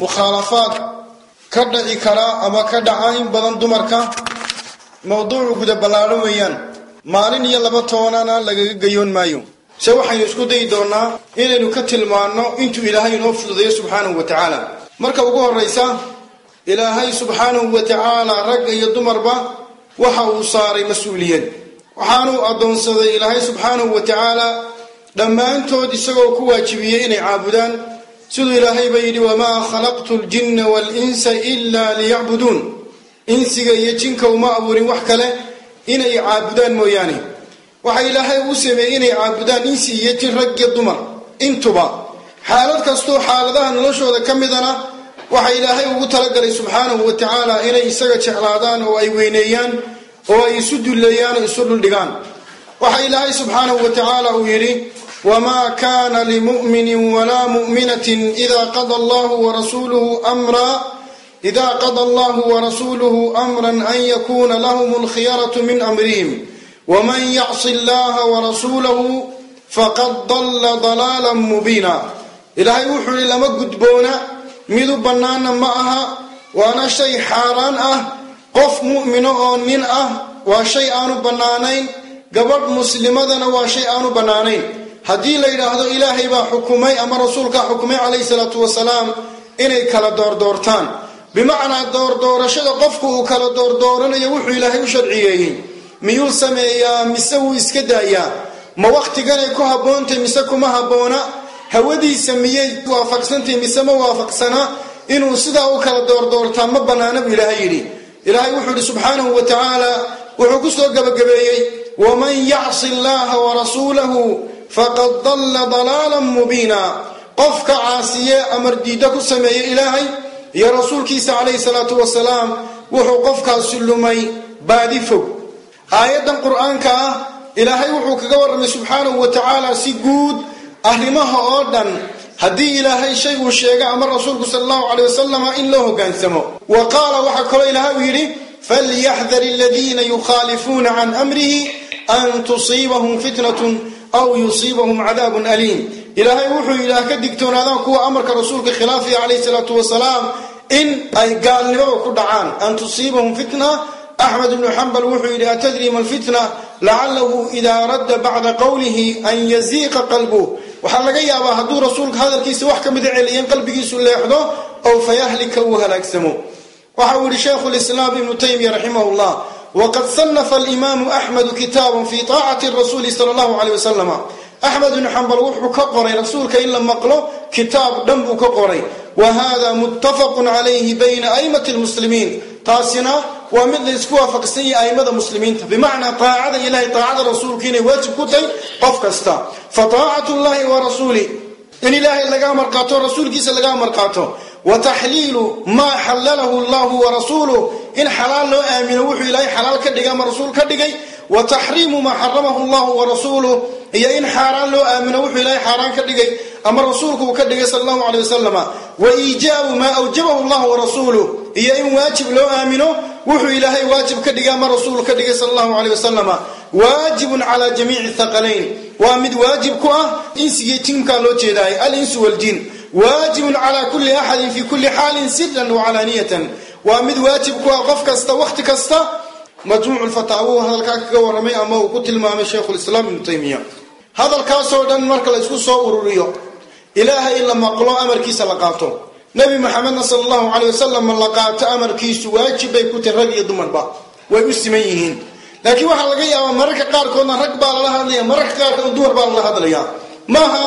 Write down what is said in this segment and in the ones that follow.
mukhaalafaad ka dhaci kara ama ka dhaca in badan dumarka mowduucu guda ballaadhan weeyaan. Maalin iyo laba tobanana lagaga gayoon maayo. Se waxaynu isku dayi doonaa inaynu ka tilmaanno intuu ilaahay inoo fududeeyo subxaanahu wa tacaala. Marka ugu horraysa ilaahay subxaanahu wa tacaala ragga iyo dumarba waxa uu saaray mas'uuliyad waxaanuu addoonsaday ilaahay subxaanahu wa tacaala dhammaantood isagoo ku waajibiyey inay caabudaan siduu ilaahayba yidhi wamaa khalaqtu ljinna waalinsa ilaa liyacbuduun insiga iyo jinka uma abuurin wax kale inay caabudaan mooyaane. Waxa ilaahay uu sameeyey inay caabudaan insi iyo jin rag iyo dumar. Intuba xaalad kastoo xaaladaha noloshooda ka midana waxa ilaahay ugu talagalay subxaanahu wa tacaala inay isaga jeclaadaan oo ay weyneeyaan oo ay isu dulleeyaan oo isu dhuldhigaan waxa ilaahay subxaanahu wa tacaala uu yidhi wma kana limumini wla muminat ida qada allahu warasuluhu amra an yakuna lahm alkhiyaraة min amrihim wman yacsi اllaha warasuulahu faqad dala dalaala mubiina ilaahay wuxuu ihi lama gudboona midu bannaana ma aha waana shay xaaraan ah qof mu'mino oo nin ah waa shay aanu bannaanayn gabadh muslimadana waa shay aanu bannaanayn haddii la yidhaahdo ilaahay baa xukumay ama rasuulkaa xukumay calayhi salaatu wasalaam inay kala doordoortaan. Bimacnaa doordoorashada qofku uu kala doordooranayo wuxuu ilaahay u sharciyeeyey. Miyuu sameeyaa? Mise wuu iska daayaa? Ma wakhtiganay ku habboontahy mise kuma habboona? Hawadiisa miyay waafaqsantahy mise ma waafaqsana? Inuu sidaa u kala doordoortaa ma bannaana buu ilaahay yidhi. Ilaahay wuxuu yidhi subxaanahu wa tacaala wuxuu ku soo gabagabeeyey waman yacsi allaha warasuulahu faqad dalla dalaalan mubiina. Qofka caasiye amar diidda ku sameeyey ilaahay iyo rasuulkiisa calayhi salaatu wasalaam wuxuu qofkaasi lumay baadi fog. Aayaddan qur'aanka ah ilaahay wuxuu kaga warramay subxaanahu wa tacaala si guud arrimaha oo dhan. Haddii ilaahay shay uu sheega ama rasuulku sala allahu caleyh wasalama in loo hoggaansamo wa qaala waxaa kaloo ilaahay uu yidhi falyaxdar aladiina yukhaalifuuna can amrihi an tusiibahum fitnatun aw yusiibahum cadaabun aliim. Ilaahay wuxuu yidhaah ka digtoonaadaan kuwa amarka rasuulka khilaafiya calayhi salaatu wasalaam in ay gaalnimada ku dhacaan. An tusiibahum fitna. Axmed ibnu xambal wuxuu yidhi atadri ma lfitna lacalahu idaa radda bacda qowlihi an yaziiqa qalbuh waxaa laga yaabaa hadduu rasuulka hadalkiisa wax ka mida celiyan qalbigiisu leexdo ow fayahlika uu halaagsamo. Waxa uu yihi shaykhu lislaam ibnu taymiya raximah wqad sanafa alimaamu axmedu kitaaban fi taacati rasuuli sala allahu caleyh wasalam axmed ibnu xambal wuxuu ka qoray rasuulka in la maqlo kitaab dhan buu ka qoray wa hada muttafaqun calayhi bayna aimati lmuslimiin taasina waa mid la isku waafaqsan yahay aimada muslimiinta bimacnaa taacada ilahay taacada rasuulka inay waajib ku tahay qof kasta fa taacatu llahi wa rasuuli in ilaahay laga amar qaato rasuulkiisa laga amar qaato wa taxliilu maa xalalahu llahu warasuuluh in xalaal loo aamino wuxuu ilaahay xalaal ka dhigay ama rasuul ka dhigay wa taxriimu maa xaramahu llahu warasuuluh iyo in xaaraan loo aamino wuxuu ilaahay xaaraan ka dhigay ama rasuulku uu ka dhigay sal allahu aley wasalama wa iijaabu maa awjabahu allah warasuuluh iyo in waajib loo aamino wuxuu ilaahay waajib ka dhigay ama rasuulu ka dhigay sal allahu aleyh wasalama waajibun calaa jamiici thaqalayn waa mid waajib ku ah insigii tiimkaa loo jeedaay alinsu waljin waajibun calaa kulli axadin fi kulli xaalin siran wacalaaniyatan waa mid waajib ku ah qof kasta wakhti kasta. Majmuucu lfataawo hadalkaa kaga warramay ama uu ku tilmaamay shaykhulislaam ibnu taymiya. Hadalkaasoo dhan marka la isku soo ururiyo ilaahay in la maqlo amarkiisa la qaato. Nebi maxamedna sala allahu caley wasalam la qaato amarkiisu waajib bay ku tahay rag iyo dumarba way u siman yihiin. Laakiin waxaa laga yaabaa mararka qaarkoodna rag baa lala hadlaya mararka qaarkoodna dumar baa lala hadlaya maaha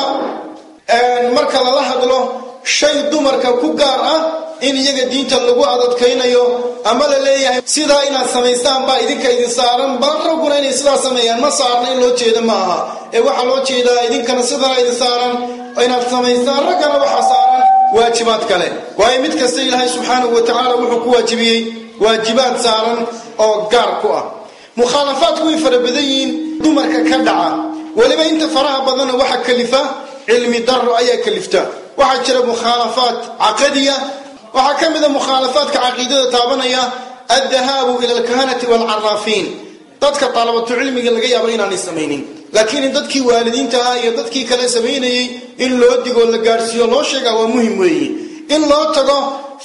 marka lala hadlo shay dumarka ku gaar ah in iyaga diinta lagu adadkaynayo ama la leeyahay. Sidaa inaad samaystaan baa idinka idin saaran bal ragguna inay sidaa sameeyaan. Ma saarna in loo jeeda ma aha. Ee waxaa loo jeedaa idinkana sidaa idin saaran inaad samaystaan raggana waxaa saaran waajibaad kale. Waayo mid kasta ilaahay subxaanahu wa tacaala wuxuu ku waajibiyey waajibaad saaran oo gaar ku ah. Mukhaalafaadku way fara badan yihiin dumarka ka dhaca. Weliba inta faraha badanna waxa kalifa cilmi daro ayaa kalifta waxaa jira mukhaalafaat caqadiya waxaa ka mida mukhaalafaadka caqiidada taabanaya addahaabu ila alkahanati waalcaraafiin dadka daalabatu cilmiga laga yaabo inaanay samaynin. Laakiin in dadkii waalidiinta ah iyo dadkii kale samaynayey in loo digo la gaadhsiiyo loo sheegaa waa muhiim weeye. In loo tago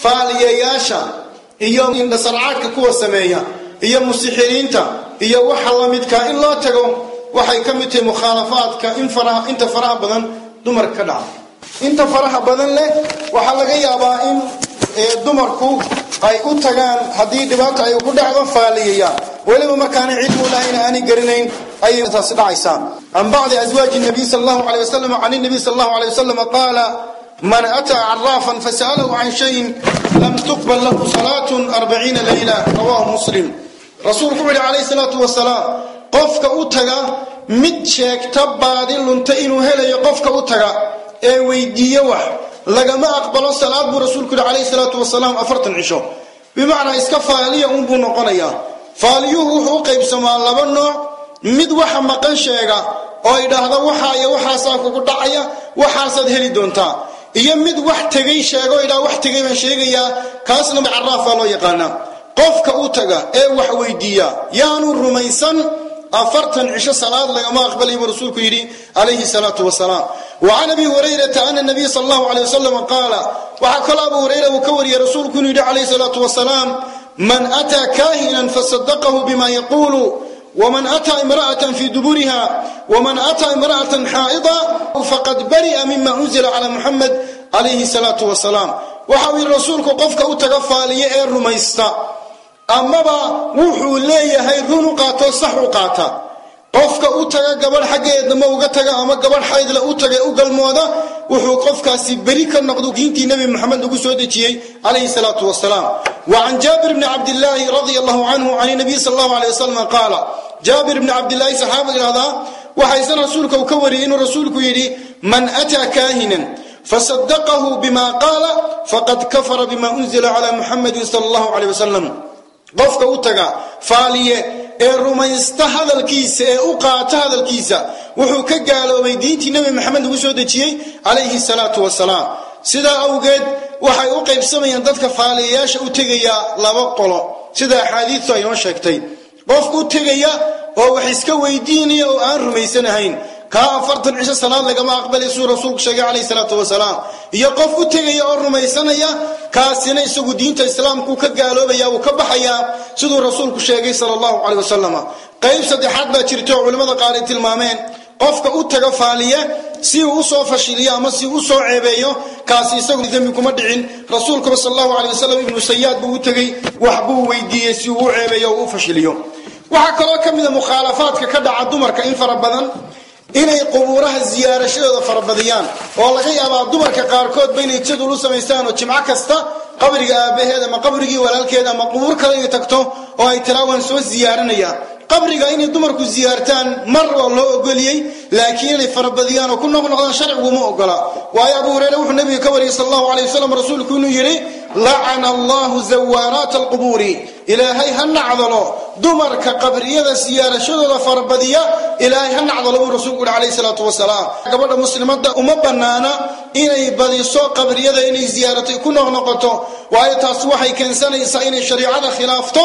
faaliyayaasha iyo indhasarcaadka kuwa sameeya iyo musixiriinta iyo waxa la in loo tago waxay ka mid tahay mukhaalafaadka inta faraha badan dumarka ka dhaca inta faraha badan leh waxaa laga yaabaa in dumarku ay u tagaan haddii dhibaata ay ku dhacdo faaliyayaan weliba markaana cilmu lahayna aanay garanayn ayay taasi dhacaysaa. Can bacdi aswaaji nabiy sal allahu alay wasalam can nabiy sal allahu alay wasalam qaala man ataa caraafan fasa'alahu can shayin lam tuqbal lahu salaatun arbaciina layla. Rawahu muslim. Rasuulku wuxu uhi calayhi salaatu wasalaam qofka u taga mid sheegta baadi lunta inuu helayo qofka u taga ee weydiiyo wax lagama aqbalo salaad buu rasuulku yihi calayhi salaatu wasalaam afartan cisho. Bimacnaa iska faaliya unbuu noqonayaa faaliyuhu wuxuu u qaybsamaa laba nooc. Mid waxa maqan sheega oo idhaahda waxaa waxaasaa kugu dhacaya waxaasaad heli doontaa. Iyo mid wax tegay sheega oo idhaha wax tegay baan sheegayaa kaasna caraafaa loo yaqaanaa. Qofka u taga ee wax weydiiya yaanu rumaysan afartan cisho salaad lagama aqbalay buu rasuulku yidhi calayhi salaatu wasalaam. Wa can abi hurayrata ana nabiy sal allahu alay wasalam qaala waxaa kaloo abu hurayra uu ka wariyey rasuulku inuu yidhi calayhi salaatu wasalaam man ataa kaahinan fasadaqahu bima yaquulu wman ataa imra'atan fi duburiha wman ataa imra'atan xaa'ida faqad bari'a mima unzila calaa muxamed calayhi salaatu wasalaam. Waxa uu yidhi rasuulku qofka u taga faaliye ee rumaysta amaba wuxuu leeyahay run u qaatoo sax u qaata. Qofka u taga gabadh xaggeeda ma uga taga ama gabadh xaydle u taga u galmooda wuxuu qofkaasi beri ka noqdo diintii nebi moxamed lagu soo dejiyey calayhi salaatu wasalaam wa can jaabir bni cabdillaahi radia allahu canhu can nabiy sal allahu alay wasalam qaala jaabir bni cabdillaahi saxaaba yidhahdaa waxayse rasuulka uu ka wariyey inuu rasuulku yidhi man ataa kaahinan fasadaqahu bima qaala faqad kafara bima unzila calaa muxamedin sala allahu aleyh wasalam qofka u taga faaliye ee rumaysta hadalkiisa ee u qaata hadalkiisa wuxuu ka gaaloobay diintii nebi maxamed lagu soo dejiyey calayhi salaatu wasalaam sidaa awgeed waxay u qaybsamayaan dadka faaliyayaasha u tegaya laba qolo. Sida axaadiistu ay noo sheegtay. Qofku u tegaya oo wax iska weydiinaya oo aan rumaysanahayn kaa afartan cisho salaad lagama aqbalay suu rasuulku sheegay calayhi salaatu wasalaam iyo qof u tegaya oo rumaysanaya kaasina isagu diinta islaamku ka gaaloobaya uu ka baxayaa siduu rasuulku sheegay sala allahu caleyh wasalam qayb saddexaad baa jirta oo culimmada qaar ay tilmaameen. Qofka u taga faaliye si uu u soo fashiliyo ama si u soo ceebeeyo kaasi isagu dembi kuma dhicin. Rasuulkuba sal allahu aley wasalam ibnu sayaad buu u tegey wax buu weydiiyey si uu u ceebeeyo o u fashiliyo. Waxaa kaloo ka mida mukhaalafaadka ka dhaca dumarka in fara badan inay qubuuraha ziyaarashadooda farabadiyaan oo laga yaabaa dumarka qaarkoodba inay jadul samaystaan oo jimco kasta qabriga aabaheed ama qabrigii walaalkeed ama qubuur kale inay tagto oo ay tiraa waan soo ziyaaranaya qabriga inay dumarku ziyaartaan mar waa loo ogoliyey laakiin inay farabadiyaan oo ku noqnoqdaan sharciguma ogola. Waayo abu hureyre wuxuu nabiga ka wariyey sal allahu aley wasalam rasuulku inuu yidhi lacana allahu zawaaraat alqubuuri ilaahay ha nacdalo. Dumarka qabriyada siyaarashadooda farabadiya ilaahay ha nacdalo buu rasuulku yihi calayhi salaatu wasalaam. Gabadha muslimadda uma bannaana inay badiso qabriyada inay ziyaaratay ku noqnoqoto waayo taas waxay keensanaysaa inay shariicada khilaafto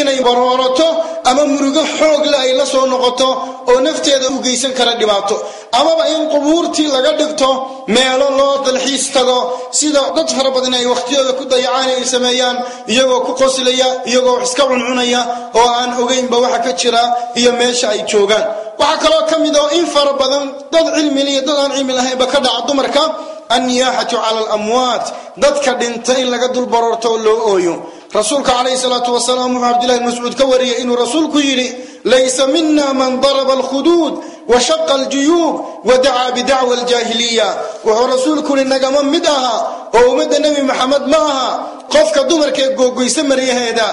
inay baroorato ama murugo xoogle ay la soo noqoto oo nafteeda u geysan kara dhibaato. Amaba in qubuurtii laga dhigto meelo loo dalxiis tago sida dad fara badan ay wakhtiyooda ku dayacaan ay sameeyaan iyagoo ku qoslaya iyagoo wax iska cuncunaya oo aan ogeynba waxa ka jira iyo meesha ay joogaan. Waxaa kaloo ka mid oo in fara badan dad cilmile iyo dad aan cilmi lahaynba ka dhaca dumarka anniyaaxatu cala alamwaat dadka dhinta in laga dul baroorto oo loo ooyo. Rasuulka calayhi salaatu wasalaam wuxuu cabdillahi mascuud ka wariyey inuu rasuulku yidhi laysa mina man daraba alkhuduud wa shaqa aljuyuub wa dacaa bidacwa aljaahiliya. Wuxuu rasuulku yihi nagama mid aha oo ummadda nebi maxamed ma aha qofka dumarkaee googoysa maryaheeda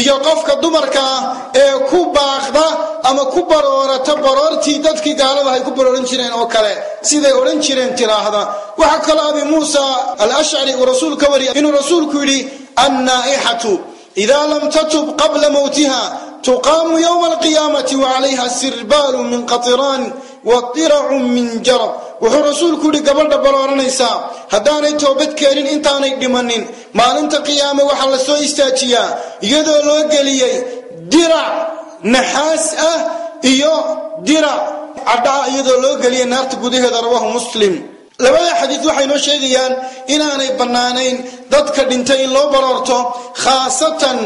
iyo qofka dumarka ah ee ku baaqda ama ku baroorata baroortii dadkii gaalada ay ku barooran jireen oo kale siday odhan jireen tiraahda. Waxaa kaloo abi muusa alashcari uu rasuul ka wariya inuu rasuulku yidhi annaa'ixatu idaa lam tatub qabla mowtiha tuqaamu yowma alqiyaamati wacalayha sirbaalu min qatiraan wa diracun min jarab wuxuu rasuulku yidhi gabadha barooranaysaa haddaanay toobad keenin intaanay dhimanin. Maalinta qiyaame waxaa la soo istaajiyaa iyadoo loo geliyey dirac naxaas ah iyo dirac cadhaa iyadoo loo geliyay naarta gudaheeda rawaahu muslim. Labada xadiid waxay noo sheegayaan inaanay bannaanayn dadka dhintay in loo baroorto khaasatan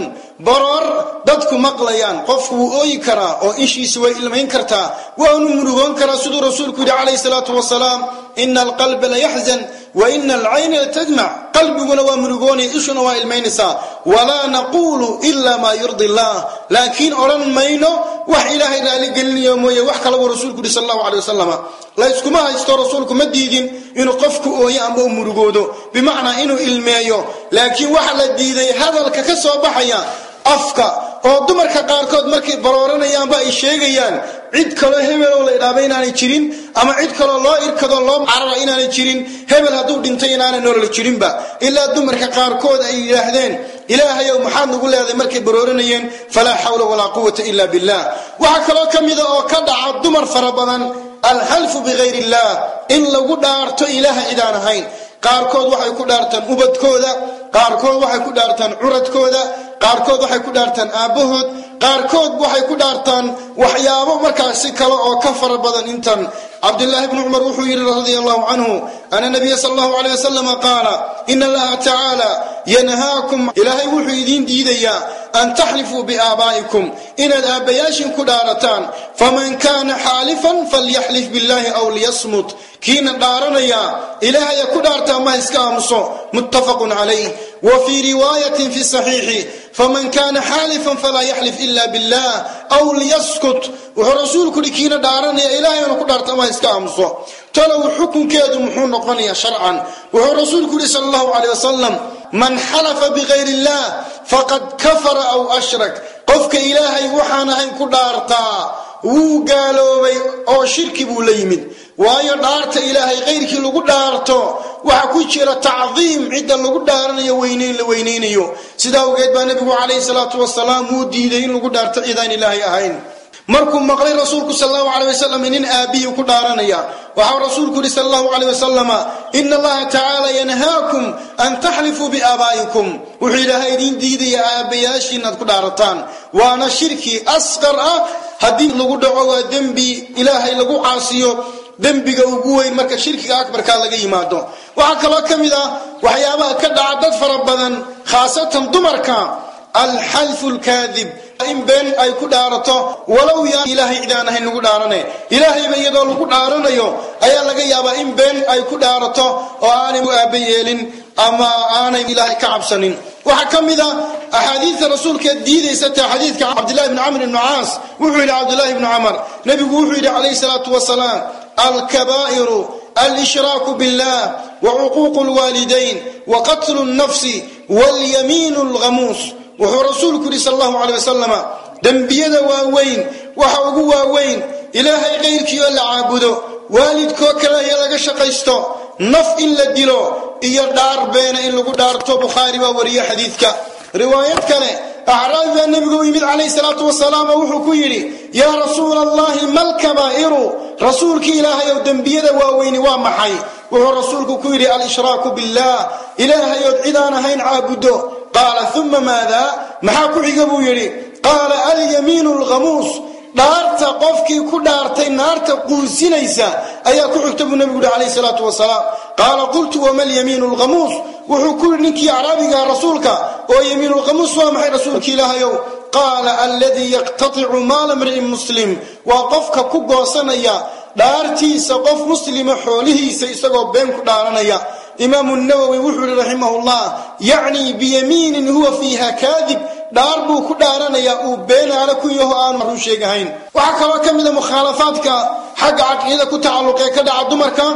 baroor dadku maqlayaan qofku wuu ooyi karaa oo ishiisa way ilmayn kartaa. Waanu murugoon karaa siduu rasuulku yidhi calayhi salaatu wasalaam ina alqalba la yaxzan wa ina alcayna latadmac qalbiguna waa murugoonaya ishuna waa ilmaynaysaa walaa naquulu ila maa yurdi allah. Laakiin odhan mayno wax ilaahay raali gelinayo mooye wax kale buu rasuulku yihi sal allahu alay wasalam layskuma haysto rasuulku ma diidin inuu qofku ooyo amba u murugoodo bimacnaa inuu ilmeeyo. Laakiin waxa la diiday hadalka ka soo baxaya afka oo dumarka qaarkood markay barooranayaanba ay sheegayaan cid kaloo hebelow la idhaaba inaanay jirin ama cid kaloo loo irkadoo loo carara inaanay jirin hebel hadduu dhintay inaanay nolol jirinba. Ilaa dumarka qaarkood ay yidhaahdeen ilaahayow maxaad nagu leedahay markay barooranayeen? Falaa xawla walaa quwata ila billah waxaa kaloo ka mida oo ka dhaca dumar fara badan alxalfu bikayr illah in lagu dhaarto ilaaha cidaan ahayn. Qaarkood waxay ku dhaartaan ubadkooda qaarkood waxay ku dhaartaan curadkooda qaarkood waxay ku dhaartaan aabbahood qaarkood waxay ku dhaartaan waxyaabo markaasi kale oo ka fara badan intan. Cabdillaahi bni cumar wuxuu yidhi radia allahu canhu ana nabiya sal allahu aleyh wasalam qaala ina allaha tacaala yanhaakum. Ilaahay wuxuu idiin diidayaa an taxlifuu biaabaa'ikum inaad aabbayaashin ku dhaarataan faman kaana xaalifan falyaxlif billahi aw liyasmut. Kiina dhaaranaya ilaahaya ku dhaartaa ma iska aamuso muttafaqun calayh. Wa fii riwaayatin fi saxiixi faman kaana xaalifan falaa yaxlif ila billah aw liyaskut wuxuu rasuulku yihi kiina dhaaranaya ilaahayanu ku dhaarta ma iska aamuso talow xukunkeedu muxuu noqonayaa sharcan. Wuxuu rasuulku yihi sal allahu caleyh wasalam man xalafa bikayr illah faqad kafara aw ashrak. Qofka ilaahay waxaan ahayn ku dhaartaa wuu gaaloobay oo shirki buu la yimid. Waayo dhaarta ilaahay kayrkii lagu dhaarto waxa ku jira tacdiim cidda lagu dhaaranayo weyneyn la weyneynayo. Sidaa awgeed baa nebigu calayhi salaatu wasalaam wuu diiday in lagu dhaarto cidaan ilaahay ahayn markuu maqlay rasuulku sal allahu aleyh wasalam nin aabbihi ku dhaaranaya. Waxau rasuulku yihi sal allahu aleyh wasalama ina allaha tacaala yanhaakum an taxlifuu biaabaa'ikum wuxuu ilaahay idiin diidaya aabbayaashii inaad ku dhaarataan. Waana shirki asqar ah. Haddii lagu dhaco waa dembi ilaahay lagu caasiyo dembiga ugu weyn marka shirkiga akbarkaa laga yimaado. Waxaa kaloo ka mid ah waxyaabaha ka dhaca dad fara badan khaasatan dumarka alxalfu lkaadib in been ay ku dhaarato walow yaa ilaahay cidaan ahayn lagu dhaarane. Ilaahayba iyadoo lagu dhaaranayo ayaa laga yaabaa in been ay ku dhaarato oo aanay u aaba yeelin ama aanay ilaahay ka cabsanin. Waxaa ka mid a axaadiidta rasuulkeed diidaysa ta xadiidka cabdillahi bni camr ibni caas. Wuxuu yidhi cabdillahi bni camar nebigu wuxuu yidhi calayhi salaatu wasalaam alkabaa'iru alshraaku billah wacuquuqu lwaalidayn waqatlu nnafsi walyamiinu lghamuus wuxuu rasuulku yidhi sal allahu caley wasalama dembiyada waaweyn waxa ugu waaweyn ilaahay kayrkii oo la caabudo waalidkoo kaleeya laga shaqaysto naf in la dilo iyo dhaar beena in lagu dhaarto bukhaari baa wariye xadiidka. Riwaayad kale acraabi baa nebigu yimid calayhi salaatu wasalaam wuxuu ku yidhi yaa rasuula allahi malkabaa'iru rasuulkii ilaahay ow dembiyada waaweyni waa maxay? Wuxuu rasuulku ku yidhi al-ishraaku billah ilaahayood cid aan ahayn caabuddo qaala uma maada maxaa ku xiga buu yidhi qaala alyamiinu alghamuus. Dhaarta qofkii ku dhaartay naarta quusinaysa ayaa ku xigta buu nebigu yihi calayhi salaatu wasalaam. Qaala qultu wama alyamiinu alghamuus? Wuxuu ku yidhi ninkii acraabigaha rasuulka oo yamiinulkhamuus waa maxay rasuulki ilaahayow? Qaala aladii yaqtaticu maala mri'in muslim. Waa qofka ku goosanaya dhaartiisa qof muslima xoolihiisa isagoo been ku dhaaranaya imaamu nawowi wuxuu yihi raximahullah yacni biyamiinin huwa fiiha kaadib dhaar buu ku dhaaranayaa uu beenaala ku yaho aanu run sheegahayn. Waxaa kaloo ka mida mukhaalafaadka xagga caqiida ku tacalluqee ka dhaca dumarka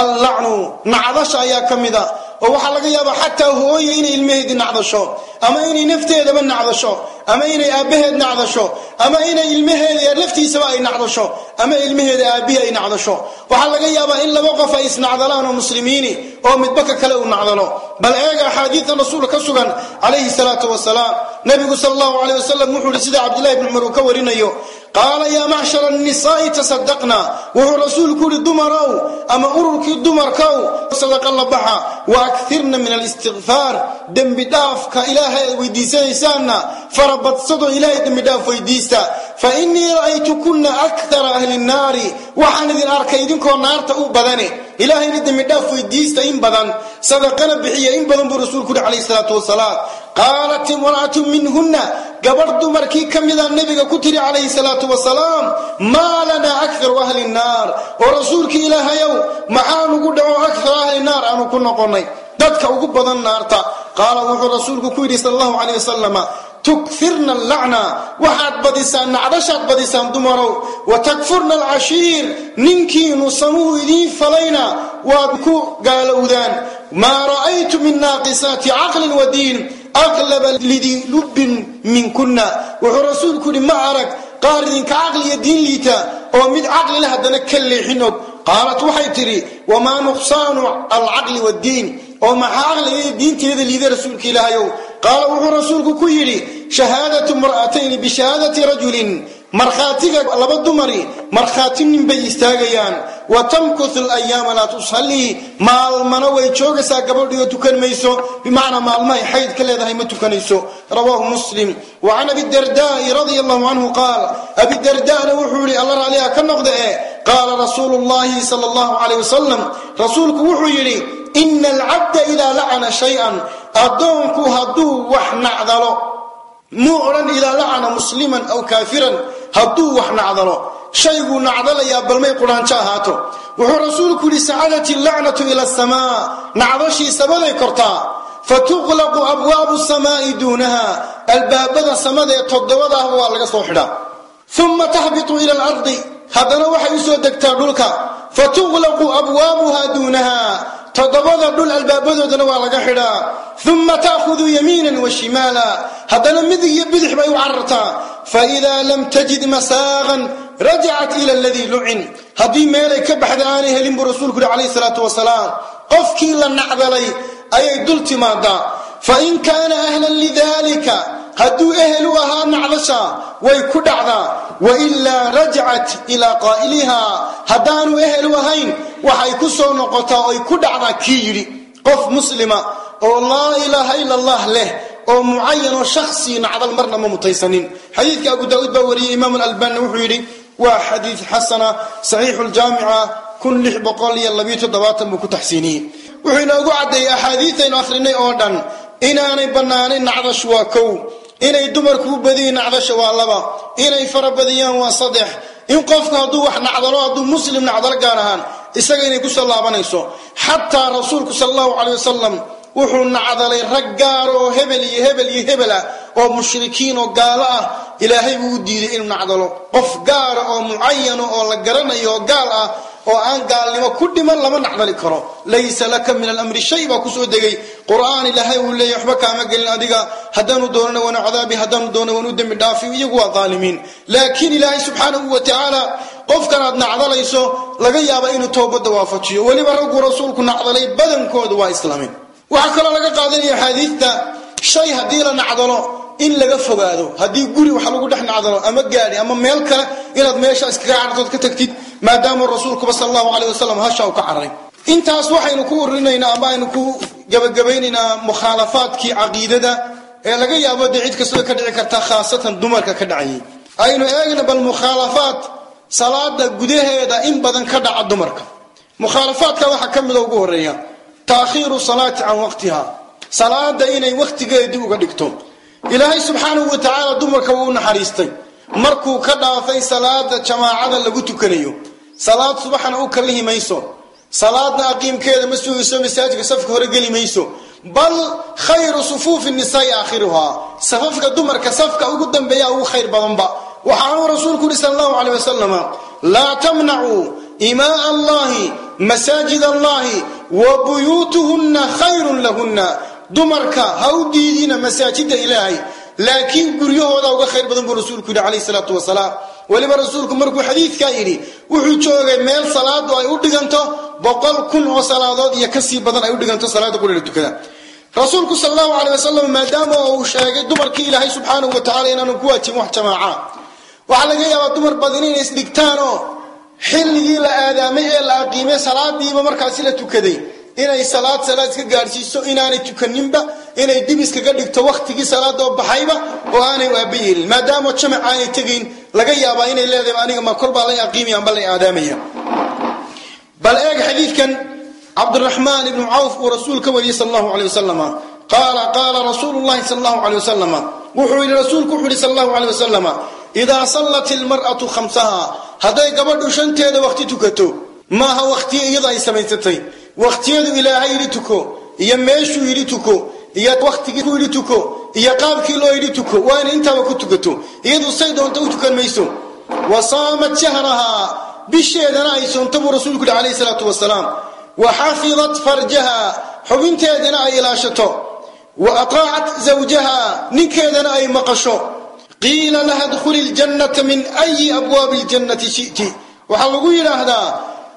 allacnu nacdasha ayaa ka oo waxaa laga yaabaa xataa hooye inay ilmaheedii nacdasho ama inay nafteedaba nacdasho ama inay aabbaheed nacdasho ama inay ilmaheeda laftiisaba ay nacdasho ama ilmaheeda aabbihii ay nacdasho. Waxaa laga yaabaa in laba qof ay isnacdalaan oo muslimiini oo midbaka kale uu nacdalo. Bal eega axaadiida rasuulka ka sugan calayhi salaatu wasalaam nabigu sal allahu aleyh wasalam wuxuu ihi sida cabdillahi bni cumar uu ka warinayo qaala yaa macshara annisaa'i tasadaqna wuxuu rasuulku yihi dumarow ama ururkii dumarkow sadaqa la baxa wa akirna min alistikfaar dembi dhaafka ilaahay ay weydiisanaysaanna farabadsadoo ilaahay dembi dhaaf weydiista fa innii ra'aytukuna akthara ahli nnaari waxaan idin arkay idinkoo naarta u badane ilaahayna dembi dhaaf weydiista in badan sadaqana bixiya in badan buu rasuulku yihi calayhi salaatu wasalaam qaalat imra'atu minhunna gabadh dumarkii ka mida nebiga ku tiri calayhi salaatu wasalaam maa lanaa akharu ahli nnaar oo rasuulkii ilaahayow maxaanugu dhaco akharu ahli naar aanu ku noqonnay dadka ugu badan naarta qaala wuxuu rasuulku ku yidhi sal allahu caleyh wasalama tukfirna allacna waxaad badisaan nacdashaad badisaan dumarow. Wa takfurna alcashiir ninkiinu samuu idiin falayna waad ku gaalowdaan. Maa ra'aytu min naaqisaati caqlin wa diin aqlaba lidii lubbin minkuna wuxuu rasuulku yidhi ma arag qaar idinka caqli diin liita oo mid caqli leh haddana ka leexin og qaalat waxay tidhi wamaa nuqsaanu alcaqli waddiin oo maxaa caqliga diinteeda liiday rasuulka ilaahayow qaala wuxuu rasuulku ku yidhi shahaadatu mar'atayni bishahaadati rajulin. Markhaatiga laba dumari markhaati nin bay istaagayaan. Wa tamkuthu alayaama laa tusallii. Maalmana way joogaysaa gabadhii oo tukan mayso. Bimacnaa maalmahay xayd ka leedahay ma tukanayso. Rawaahu muslim. Wa can abidardaai radia allahu canhu qaal abidardaana wuxuu yihi alla raaliha ka noqda e qaala rasuulu llahi sala allahu caleyh wasalam rasuulku wuxuu yidhi ina alcabda idaa lacana shay-an addoonku hadduu wax nacdalo muu odhan idaa lacana musliman aw kaafiran hadduu wax nacdalo shayguu nacdalayaa balmay qudhaanjo ahaato. Wuxuu rasuulku yidhi sacadat illacnatu ila asamaa nacdashii samaday kortaa. Fatuqlaqu abwaabu samaa'i duunaha albaabada samada ee toddobada ahba waa laga soo xidhaa. Uma tahbitu ila alardi. Haddana waxay u soo degtaa dhulka. Fatuqlaqu abwaabuha duunaha تضبض دول البابود دول والغا خيدا ثم تأخذ يمينا وشمالا. هذا لمذ يبذح بي وعرتا فإذا لم تجد مساغا رجعت إلى الذي لعن. هذه ميلي كبخدان هلين برسول عليه الصلاة والسلام. قفكي لنعدلي أي دلتي ماضا فإن كان أهلا لذلك هدو اهلها نعلشا ويكدعنا wailaa rajacat ilaa qaa'iliha haddaanu ehel ahayn waxay ku soo noqotaa oy ku dhacdaa kii yidhi qof muslima oo laa ilaaha ila allah leh oo mucayan oo shakhsii nacdal marna ma mutaysanin. Xadiidka abu daauud baa wariyey imaam alalbani wuxuu yidhi waa xadiid xasana saxiixu ljaamica buu ku taxsiiniyey. Wuxuu inoogu caddeeyey axaadiidaynu akhrinay oo dhan inaanay bannaanayn nacdash waa kow inay dumarku u badiyiin nacdasha waa laba. Inay farabadiyaan waa saddex. In qofku hadduu wax nacdalo hadduu muslim nacdalo gaar ahaan isaga inay ku soo laabanayso xataa rasuulku sal allahu caley wasalam wuxuu nacdalay rag gaara oo hebel iyo hebel iyo hebel ah oo mushrikiin oo gaalo ah. Ilaahay buu u diiday inuu nacdalo. Qof gaara oo mucayano oo la garanayo oo gaal ah oo aan gaalnimo ku dhiman lama nacdali karo. Laysa laka min alamri shay baa ku soo degay. Qur'aan ilaahay uu leeyahy waxba kaama gelin adiga. Haddaanu doonana waanu cadaabi haddaanu doona waanu dembi dhaafi iyagu waa daalimiin laakiin ilaahay subxaanahu wa qofkan aad nacdalayso laga yaaba inuu toobadda waafajiyo. Weliba ragguu rasuulku nacdalay badankooda waa islaameen waxaa kaloo laga qaadanaya axaadiidta shay haddii la nacdalo in laga fogaado. Haddii guri wax lagu dhex nacdalo ama gaadhi ama meel kale inaad meesha iskaga carartood ka tagtid maadaama rasuulkuba sal allahu caleyh wasalam hasha u ka cararay. Intaas waxaynu ku ururinaynaa ama aynu ku gabagabaynaynaa mukhaalafaadkii caqiidada ee laga yaabo dee cid kastoo ka dhici karta khaasatan dumarka ka dhacayay aynu eegna bal mukhaalafaad salaada gudaheeda in badan ka dhaca dumarka. Mukhaalafaadka waxaa ka mida ugu horreeya taakhiiru salaati can waqtiha. Salaada inay wakhtigeedii uga dhigto. Ilaahay subxaanahu wa tacaala dumarka wuu u naxariistay markuu ka dhaafay salaada jamaacada lagu tukanayo salaad subaxna u kalihi mayso. Salaadna aqiimkeeda ma sugayso masaajidka safka hore geli mayso. Bal khayru sufuufi nisaai aakhiruhaa safafka dumarka safka ugu dambeeya ugu khayr badanba. Waxaanuu rasuulku uhi sal allahu caleyh wasalam laa tamnacuu imaa allahi masaajid allahi wa buyuutuhunna khayrun lahunna. Dumarka ha u diidina masaajida ilaahay laakiin guryahooda uga khayr badan buu rasuulku yidhi calayhi salaatu wasalaam. Weliba rasuulku markuu xadiidkaa yidhi wuxuu joogay meel salaadu ay u dhiganto boqol kun oo salaadood iyo ka sii badan ay u dhiganto salaada qurila tukada rasuulku sal allahu caley wasalam maadaama uu sheegay dumarkii ilaahay subxaanahu wa tacala inaanu ku waajibin wax jamaaca. Waxaa laga yaabaa dumar badan inay isdhigtaan oo xilligii la aadaamay ee la aqiimay salaadiiba markaasi la tukaday inay salaad salaad iska gaadhsiiso inaanay tukaninba inay dib iskaga dhigto wakhtigii salaadoo baxayba oo aanay aaba yeelin. Maadaama jamac aanay tegayn laga yaabaa inay leedahay aniga ma kolbaa lay aqiimaya amba lay aadaamaya. Bal eeg xadiidkan cabdiraxmaan ibnu cawf uu rasuul ka wariyey sal allahu aley wasalam qaala qaala rasuulu llahi sal allahu aley wasalam wuxuu yidhi rasuulku wuxuu yihi sal allahu aley wasalam idaa sallat ilmar'atu khamsaha hadday gabadhu shanteeda wakhti tukato maaha wakhtiya iyada ay samaysatay wakhtiyadu ilaahay yidhi tuko iyo meeshuu yidhi tuko iyo wakhtigii ku yidhi tuko iyo qaabkii loo yidhi tuko waa inay intaaba ku tukato iyadu say doonta u tukan wa saamat shahrahaa bisheedana ay soonto buu rasuulku yihi calayhi salaatu wasalaam wa xafidat farjaha xubinteedana ay ilaashato. Wa ataacat zawjaha ninkeedana ay maqasho. Qiila laha dkhuli ljannata min ayi abwaabi ljannati shiti. Waxaa lagu yidhaahdaa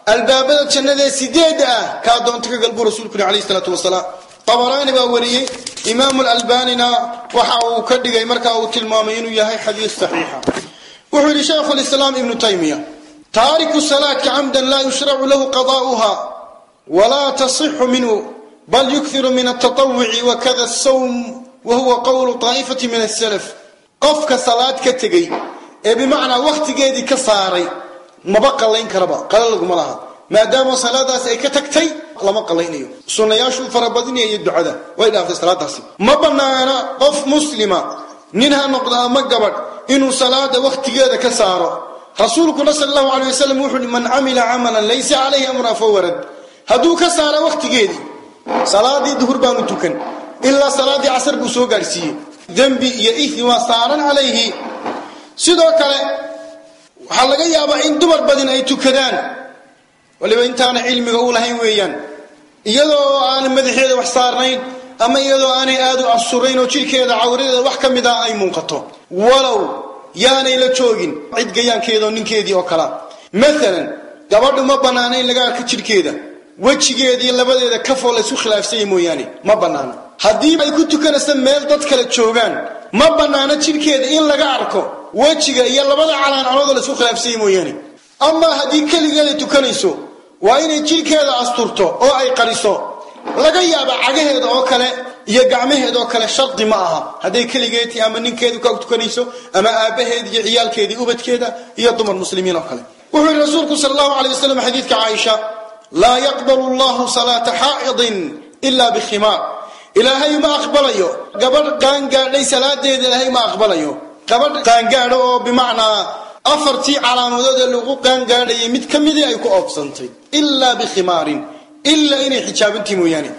albaabada jannadee sideeda ah kaa doonta ka gal buu rasuulku yihi calayhi salaatu wasalaam. Tabaraani baa wariyey. Imaamu lalbanina waxa uu ka dhigay marka uu tilmaamay inuu yahay xadiis saxiixa. Wuxuu yidhi shaykhu lislaam ibnu taymiya taariku salaati camdan laa yushracu lahu qadaa'uha walaa tasixu minhu bal yukhiru min altatawuci wakada asawm wa huwa qowlu taa'ifati min asalaf qofka salaad ka tegey ee bimacnaa wakhtigeedii ka saaray maba qalayn karaba qala laguma laha. Maadaama salaadaas ay ka tagtay lama qalaynayo. Sunnayaashuu farabadinaya iyo ducada way dhaaftay salaadaasi. Ma banaana qof muslima nin ha noqda ama gabadh inuu salaada wakhtigeeda ka saaro. Rasuulkuna sal allahu aley wasalam wuxuu hi man camila camalan laysa calayhi amrun fawarad hadduu ka saara wakhtigeedii salaadii duhur baanu tukan ilaa salaadii casar buu soo gaadhsiiyey dembi iyo ithmi waa saaran calayhi sidoo kale waxaa laga yaabaa in dumar badin ay tukadaan. Waliba intaana cilmiga u lahayn weeyaan. Iyadoo aanay madaxeeda wax saarnayn ama iyadoo aanay aad u asurayn oo jidhkeeda cawradeeda wax ka mid ah ay muuqato walow yaanay la joogin. Cid gayaankeedaoo ninkeedii oo kalea maalan gabadhu ma bannaana in laga arko jidhkeeda. Wejigeeda iyo labadeeda kafoo laysu khilaafsanya mooyaane. Ma bannaana haddii ay ku tukanaysa meel dad kale joogaan ma bannaano jidhkeeda in laga arko wejiga iyo labada calaancaloodoo laysku khilaafsanya mooyaane. Amaa haddii keligeeday tukanayso waa inay jidhkeeda asturto oo ay qariso. Laga yaaba cagaheeda oo kale iyo gacmaheeda oo kale shardi ma aha. Hadday keligeedii ama ninkeedu ka tukanayso ama aabbaheeda iyo ciyaalkeedii ubadkeeda iyo dumar muslimiin oo kale. Wuxuu yihi rasuulku sal allahu alay wasalam xadiidka caaisha laa yaqbalu allahu salaata xaa'idin ila bikhimaar ilaahay ma aqbalayo. Gabadh qaangaadhay salaadeeda ilaahay ma aqbalayo gabadh qaangaadho oo bimacnaa afartii calaamadood ee lagu qaangaadhayay mid ka midii ay ku oobsantay ilaa bikhimaarin ilaa inay xijaabintii mooyaane.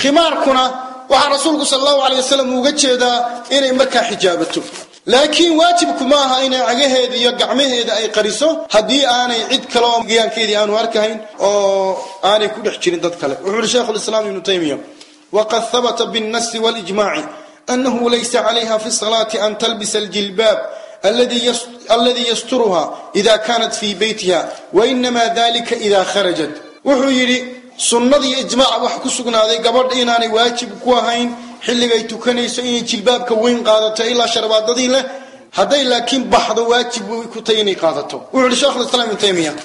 Khimaarkuna waxaa rasuulku sal allahu alay wasalam uga jeedaa inay markaa xijaabato. Laakiin waajibku ma aha inay cagaheeda iyo gacmaheeda ay qariso haddii aanay cid kale oo gayaankeedii aanu arkahayn oo aanay ku dhex jirin dad kale. Wuxuu yihi shaykhu lislaam ibnu taymiya wqad habta bاlnasi أنه ليس عليها في الصلاة أن تلبس الجلباب الذي يسترها إذا كانت في بيتها وإنما ذلك إذا خرجت. وحيري سنضي إجماع وحكسقنا ذي قبر إناني واجب كواهين حلقة تكنيس إني جلباب كوين قادت إلا شربات ذي هذا لكن بحض واجب كتيني قادته وعلى شخص السلام من تيمية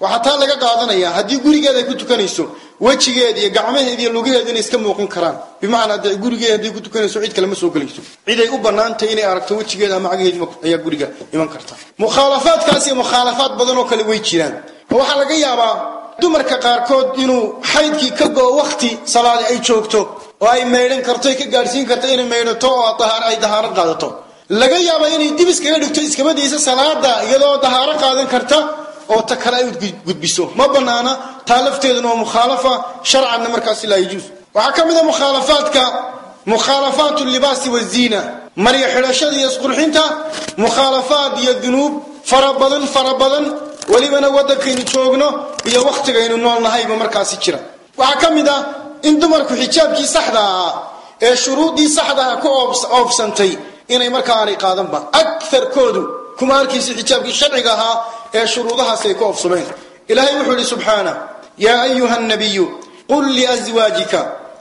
وحتى لك قادنا إياه هذه قريقة ذي كتكنيسو wejigeeda iyo gacmaheeda iyo lugaheeda inay iska muuqin karaan. Bimacnaa de gurigeeda hadday ku tukanayso cid kale ma soo gelayso ciday u banaantay inay aragto wejigeeda ama cagaheedi ayaa guriga iman karta. Mukhaalafaadkaas iyo mukhaalafaad badan oo kale way jiraan. Waxaa laga yaabaa dumarka qaarkood inuu xaydkii ka go-o wakti salaadi ay joogto oo ay maydhan karto ka gaadhsiin karto inay maydhato oo ay dahaaro qaadato. Laga yaaba inay dib iskaga dhigto iskamadaysa salaada iyadoo dahaaro qaadan karta oo ta kale ay gudbiso. Ma banaana taa lafteeduna waa mukhaalafa sharcanna markaasi laa yajuus waxaa ka mid a mukhaalafaadka mukhaalafaatu libaasi waziina marya xidhashada iyo isqurxinta mukhaalafaad iyo dunuub fara badan fara badan. Welibana waddankaynu joogno iyo wakhtigaynu nool nahayba markaasi jira. Waxaa ka mid ah in dumarku xijaabkii saxda ahaa ee shuruuddii saxdaha ku oofsantay inay markaa aanay qaadanba. Akarkoodu kuma arkaysa xijaabkii sharciga ahaa ee shuruudahaas ay ku oofsameen ilaahay wuxuu ihi subxaana yaa ayuha nabiyu qul liazwaajika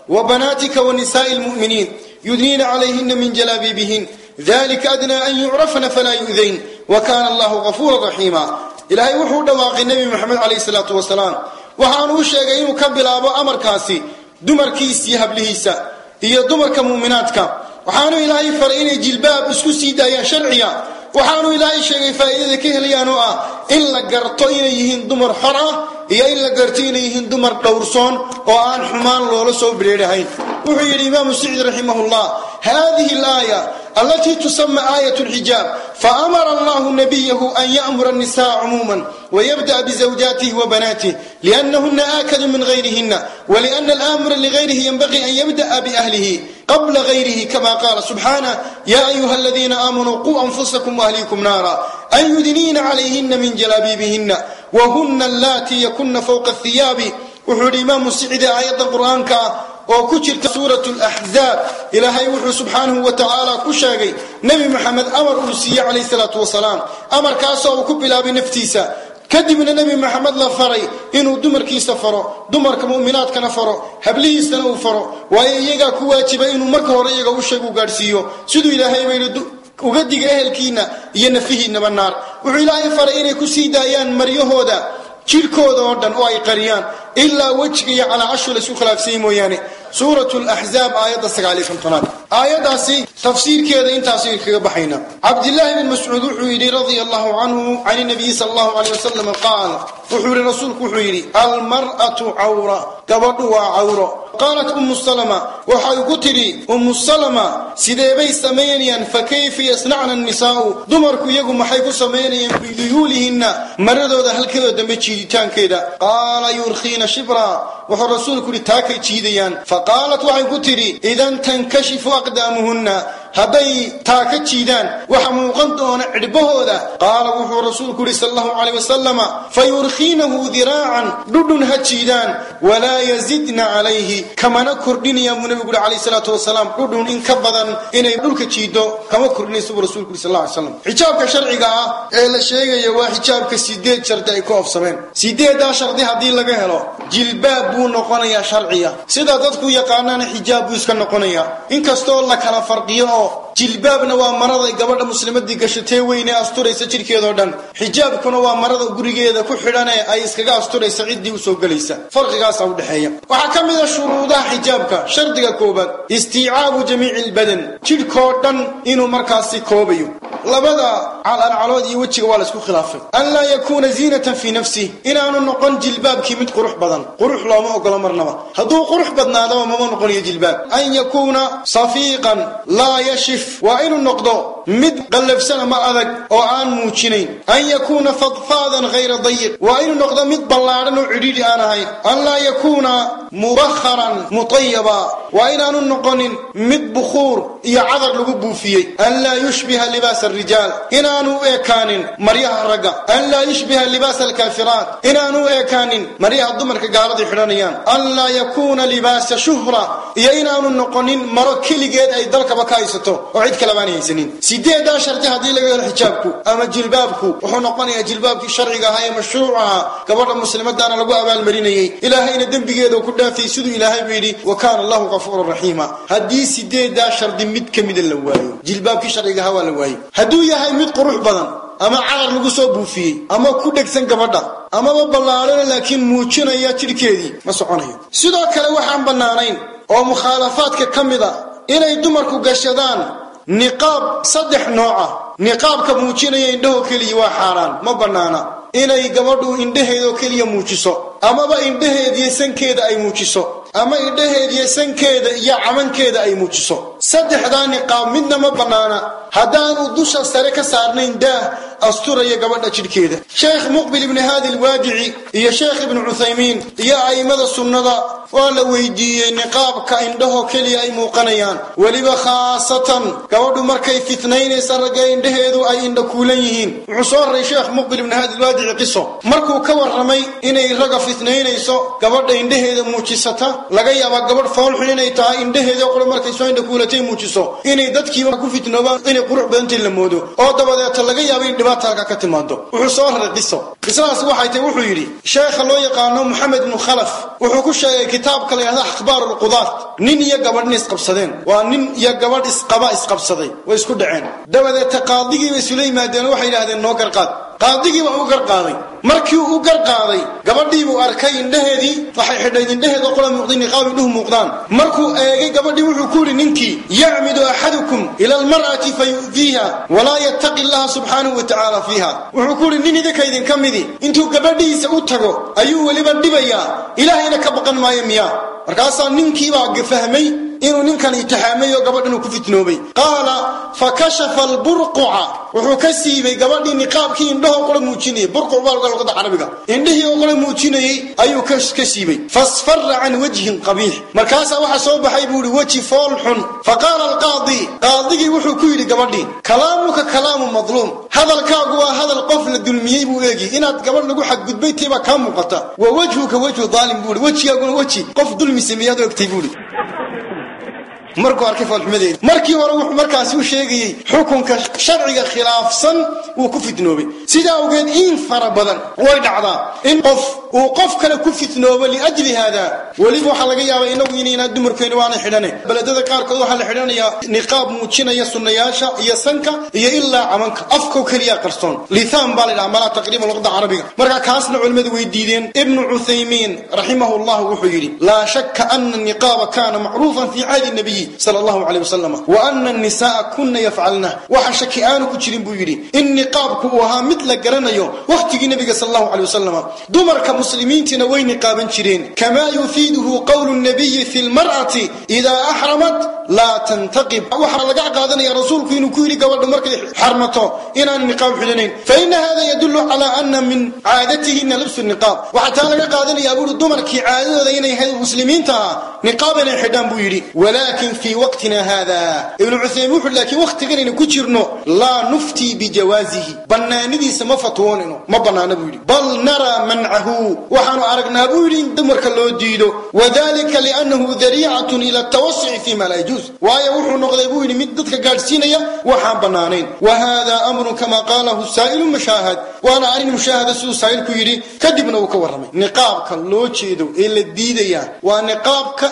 wa banaatika wa nisaai lmu'miniin yudniina calayhina min jalaabiibihin dalika adnaa an yucrafna falaa yu'dayn wa kaana allahu gafuura raxiima ilaahay wuxuu dhawaaqay nebi moxamed calayhi salaatu wasalaam waxaanu u sheegay inuu ka bilaabo amarkaasi dumarkiisa iyo hablihiisa iyo dumarka mu'minaadka waxaanu ilaahay faray inay jilbaab isku sii daayaan sharciga waxaanu ilaahay sheegay faa'iidada ka helayaan oo ah in la garto inay yihiin dumar xor ah iyo in la garto inay yihiin dumar dhowrsoon oo aan xumaan loola soo bireerahayn wuxuu yidhi imaamu sicdi raximahullah hadihi alaaya التي تسمى آية الحجاب فأمر الله نبيه أن يأمر النساء عموما ويبدأ بزوجاته وبناته لأنهن آكد من غيرهن ولأن الآمر لغيره ينبغي أن يبدأ بأهله قبل غيره كما قال سبحانه يا أيها الذين آمنوا قوا أنفسكم وأهليكم نارا أن يدنين عليهن من جلابيبهن wahuna allaatii yakuna fowqa ahiyaabi wuxuu yidhi imaamu sicidi aayadda qur'aanka ah oo ku jirta suurat laxzaab ilaahay wuxuu subxaanahu wa tacaala ku sheegay nebi maxamed amar uu siiyey calayh salaatu wasalaam amarkaasoo uu ku bilaabay naftiisa kadibna nebi maxamed la faray inuu dumarkiisa faro dumarka mu'minaadkana faro hablihiisana uu faro waayo iyagaa ku waajibay inuu marka hore iyaga u sheeg u gaadhsiiyo siduu ilaahay bayhi uga diga ehelkiinna iyo nafihiinaba naar wuxuu ilaahay faray inay ku sii daayaan maryahooda jirkooda oo dhan oo ay qariyaan ilaa wejiga iyo calaacashu laysku khilaafsanyay mooyaane. Suurat laxzaab aayadda sagaaliyo kontonaad. Aayaddaasi tafsiirkeeda intaas kaga baxayna. Cabdillaahi bn mascuud wuxuu yidhi radia allahu canhu can nabiyi sal allahu aleyh wasalam qaal. Wuxuu yihi rasuulku wuxuu yidhi almar'atu cawra. Gabadhu waa cawro qaalat umu salama waxay ku tidhi umu salama sideebay samaynayaan? Fakayfa yasnacna annisaa'u? Dumarku iyagu maxay ku samaynayaan? Biduyuulihinna maradooda halkeedoo dambe jiiditaankeeda. Qaala yurkiina shibra. Wuxuu rasuulku yihi taakay jiidayaan. Faqaalat waxay ku tidhi idan tankashifu aqdaamuhunna hadday taa ka jiidaan waxa muuqan doona cidhbahooda qaala wuxuu rasuulku yihi sal allahu caleyh wasalama fayurkiinahu diraacan dhudhun ha jiidaan walaa yazidna calayhi kamana kordhinayaan buu nabigu yuri calayh salaatu wasalaam dhudhun in ka badan inay dhulka jiido kama kordhinaysa buu rasuulku yuri sal alla slam xijaabka sharciga ah ee la sheegaya waa xijaabka sideed shardi ay ku ofsameen sideeddaa shardi haddii laga helo jilbaab buu noqonayaa sharciya sida dadku yaqaanaana xijaab buu iska noqonayaa. Inkastoo la kala farqiyo oo oo jilbaabna waa marada gabadha muslimadii gashatee weyne asturaysa jirkeedao dhan. Xijaabkuna waa marada gurigeeda ku xidhane ay iskaga asturaysa ciddii u soo gelaysa. Farqigaasa udhexeeya waxaa ka mid a shuruudaha xijaabka. Shardiga koobaad istiicaabu jamiici lbadan jidhkoo dhan inuu markaasi koobayo. Labada calalcalood iyo wejiga waa laysku khilaafay. An laa yakuuna ziinatan fii nafsih inaanu noqon jilbaabkii mid qurux badan. Qurux looma ogolo marnaba. Hadduu qurux badnaadaba mama noqonayo jilbaab. An yakuuna safiiqan laa yashif waa inuu noqdo mid qallafsan ama adag oo aan muujinayn. An yakuuna fadfaadan hayra dayiq waa inuu noqdo mid ballaadhan oo cidhiidhi aan ahayn. An laa yakuuna mubakharan mutayaba waa inaanu noqonin mid bukhuur iyo cadar lagu buufiyey. An laa yushbiha libaas arijaal inaanu u ekaanin maryaha ragga. An laa yushbiha libaas alkaafiraat. Inaanu u ekaanin maryaha dumarka gaaladay xidhanayaan. An laa yakuuna libaasa shuhra. Iyo inaanu noqonin maro keligeed ay dalkaba ka haysato oo cid kaleba haysanin sideedaa shardi haddii laga helo xijaabku ama jilbaabku wuxuu noqonayaa jilbaabkii sharciga ahaa ee mashruuc ahaa. Gabadha muslimadaana lagu abaalmarinayey ilaahayna dembigeeda ku dhaafay siduu ilaahay buu yidhi wa kaana allahu kafuuran raxiima haddii sideedaa shardi mid ka mida la waayo jilbaabkii sharciga ahaa waa la waayey hadduu yahay mid qurux badan ama carar lagu soo buufiyey ama ku dhegsan gabadha amaba ballaarana laakiin muujinaya jidhkeedii ma soconayo. Sidoo kale waxaan bannaanayn oo mukhaalafaadka ka mid a inay dumarku gashadaan niqaab saddex nooca. Niqaabka muujinaya indhahoo keliya waa xaaraan. Ma bannaana. Inay gabadhu indhaheedoo keliya muujiso. Amaba indhaheediyo sankeeda ay muujiso. Ama indhaheediyo sankeeda iyo camankeeda ay muujiso saddexdaa niqaab midna ma bannaana. Haddaanu dusha sare ka saarnayn daah asturaya gabadha jidhkeeda. Sheekh muqbil ibni haadi alwaadici iyo sheekh ibnu cuthaymiin iyo a'immada sunnada waa la weydiiyey niqaabka indhahoo keliya ay muuqanayaan. Weliba khaasatan gabadhu markay fitnaynaysa ragga indhaheedu ay indha kuulan yihiin. Wuxuu soo raray sheekh muqbil ibni haadi alwaadici qiso. Markuu ka warramay inay ragga fitnaynayso gabadha indhaheeda muujisata laga yaabaa gabadh foolxun inay tahay indhaheeda qura markay soo indha kuulatay muujiso inay dadkiiba ku fitnoobaan inay qurux badantay la moodo. Oo dabadeeta laga yaaba in dhibaata ka timaado wuxuu soo raray qiso qisadaas waxay tahay wuxuu yidhi sheekha loo yaqaano moxamed ibnu khalaf wuxuu ku sheegay kitaabka la yidhahda akhbaar alqudaat nin iyo gabadhna isqabsadeen. Waa nin iyo gabadh isqaba isqabsaday way isku dhaceen. Dabadeeta qaadigiiba isula yimaadeen waxay yidhahdeen noo garqaad qaadigii baa u garqaaday markii u garqaaday gabadhiibuu arkay indhaheedii waxay xidhayd indhaheeda qula muuqday niqaab indhuhu muuqdaan. Markuu eegay gabadhii wuxuu ku yidhi ninkii yacmidu axadukum ila almar'ati fayu'diiha walaa yattaqi illaha subxaanahu wa tacaala fiiha. Wuxuu ku yidhi nin idinka idinka midi intuu gabadhiisa u tago ayuu weliba dhibayaa. Ilaahayna ka baqan maayo miyaa. Markaasaa ninkiibaa fahmay inuu ninkan itixaamay oo gabadh inuu ku fitnoobay. Qaala fa kashafa alburquca wuxuu ka siibay gabadhii niqaabkii indhahoo qura muujinayay. Burquc baa luqada carabiga indhihii oo qura muujinayey ayuu ka siibay. Fasfara can wajhin qabiix. Markaasaa waxaa soo baxay buu ihi weji fool xun. Fa qaala alqaadi. Qaadigii wuxuu ku yidhi gabadhii kalaamuka kalaamu madluum. Hadalkaagu waa hadal qof la dulmiyey buu eegi. Inaad gabadh lagu xadgudbay tii baa kaa muuqata. Wa wajhuka wajhu daalim buu ihi wejigaaguna weji. Qof dulmi sameeyaad ogtay buu ihi markuu arkay foolxumadeeda markii hore wuxuu markaasi u sheegayey xukunka sharciga khilaafsan wuu ku fitnoobay. Sidaa awgeed in fara badan way dhacdaa. In qof uu qof kale ku fitnoobo liajli haada weliba waxaa laga yaabaa inagu inaynaa dumarkeenu waanay xidhane. Beledada qaarkood waxaa la xidhanayaa niqaab muujinaya sunnayaasha iyo sanka iyo ilaa camanka. Afkoo keliya qarsoon. Lithaan baa la dhaha malaa taqriiban luqada carabiga. Marka kaasna culimmadu way diideen. Ibnu cuthaymiin raximahu llahu wuxuu yidhi laa shaka ana niqaaba kana macruufan fi cahdi nabiyi sal allahu caleyh wasalam wa ana annisaaa kunna yafcalnah waxa shaki aanu ku jirin buu yidhi in niqaabku uu ahaa mid la garanayo wakhtigii nebiga sal allahu caley wasalam dumarka muslimiintiina way niqaaban jireen. Kamaa yufiiduhu qowlu nabiyi fi lmar'ati idaa axramat laa tantaqib. Waxaa laga qaadanaya rasuulku inuu ku yidhi gabadha markay xarmato inaan niqaab xidhanayn. Faina hada yadullu calaa ana min caadatihina libsu niqaab. Waxaa taa laga qaadanayaa buuri dumarkii caadadooda inay ahayd muslimiinta ah niqaab inay xidhaan buu yidhi. Walaakin fii waqtina hada ibnu cuthaymiin wuxuu laakiin wakhtiganaynu ku jirno laa nuftii bijawaazihi. Bannaanidiisa ma fatwoonino ma bannaana buu yidhi. Bal naraa mancahu waxaanu aragnaa buu yidhi in dumarka loo diido. Wadalika liannahu dariicatun ila tawasuci fi ma laa yajuus waayo wuxuu noqday buu yidhi mid dadka gaadhsiinaya waxaan bannaanayn. Wa hada amrun kama qaalahu saa'ilu mushaahad. Waana arrin mushaahada siduu saa'ilku yidhi kadibna uu ka warramay. Niqaabka loo jeedo ee la diidaya waa niqaabka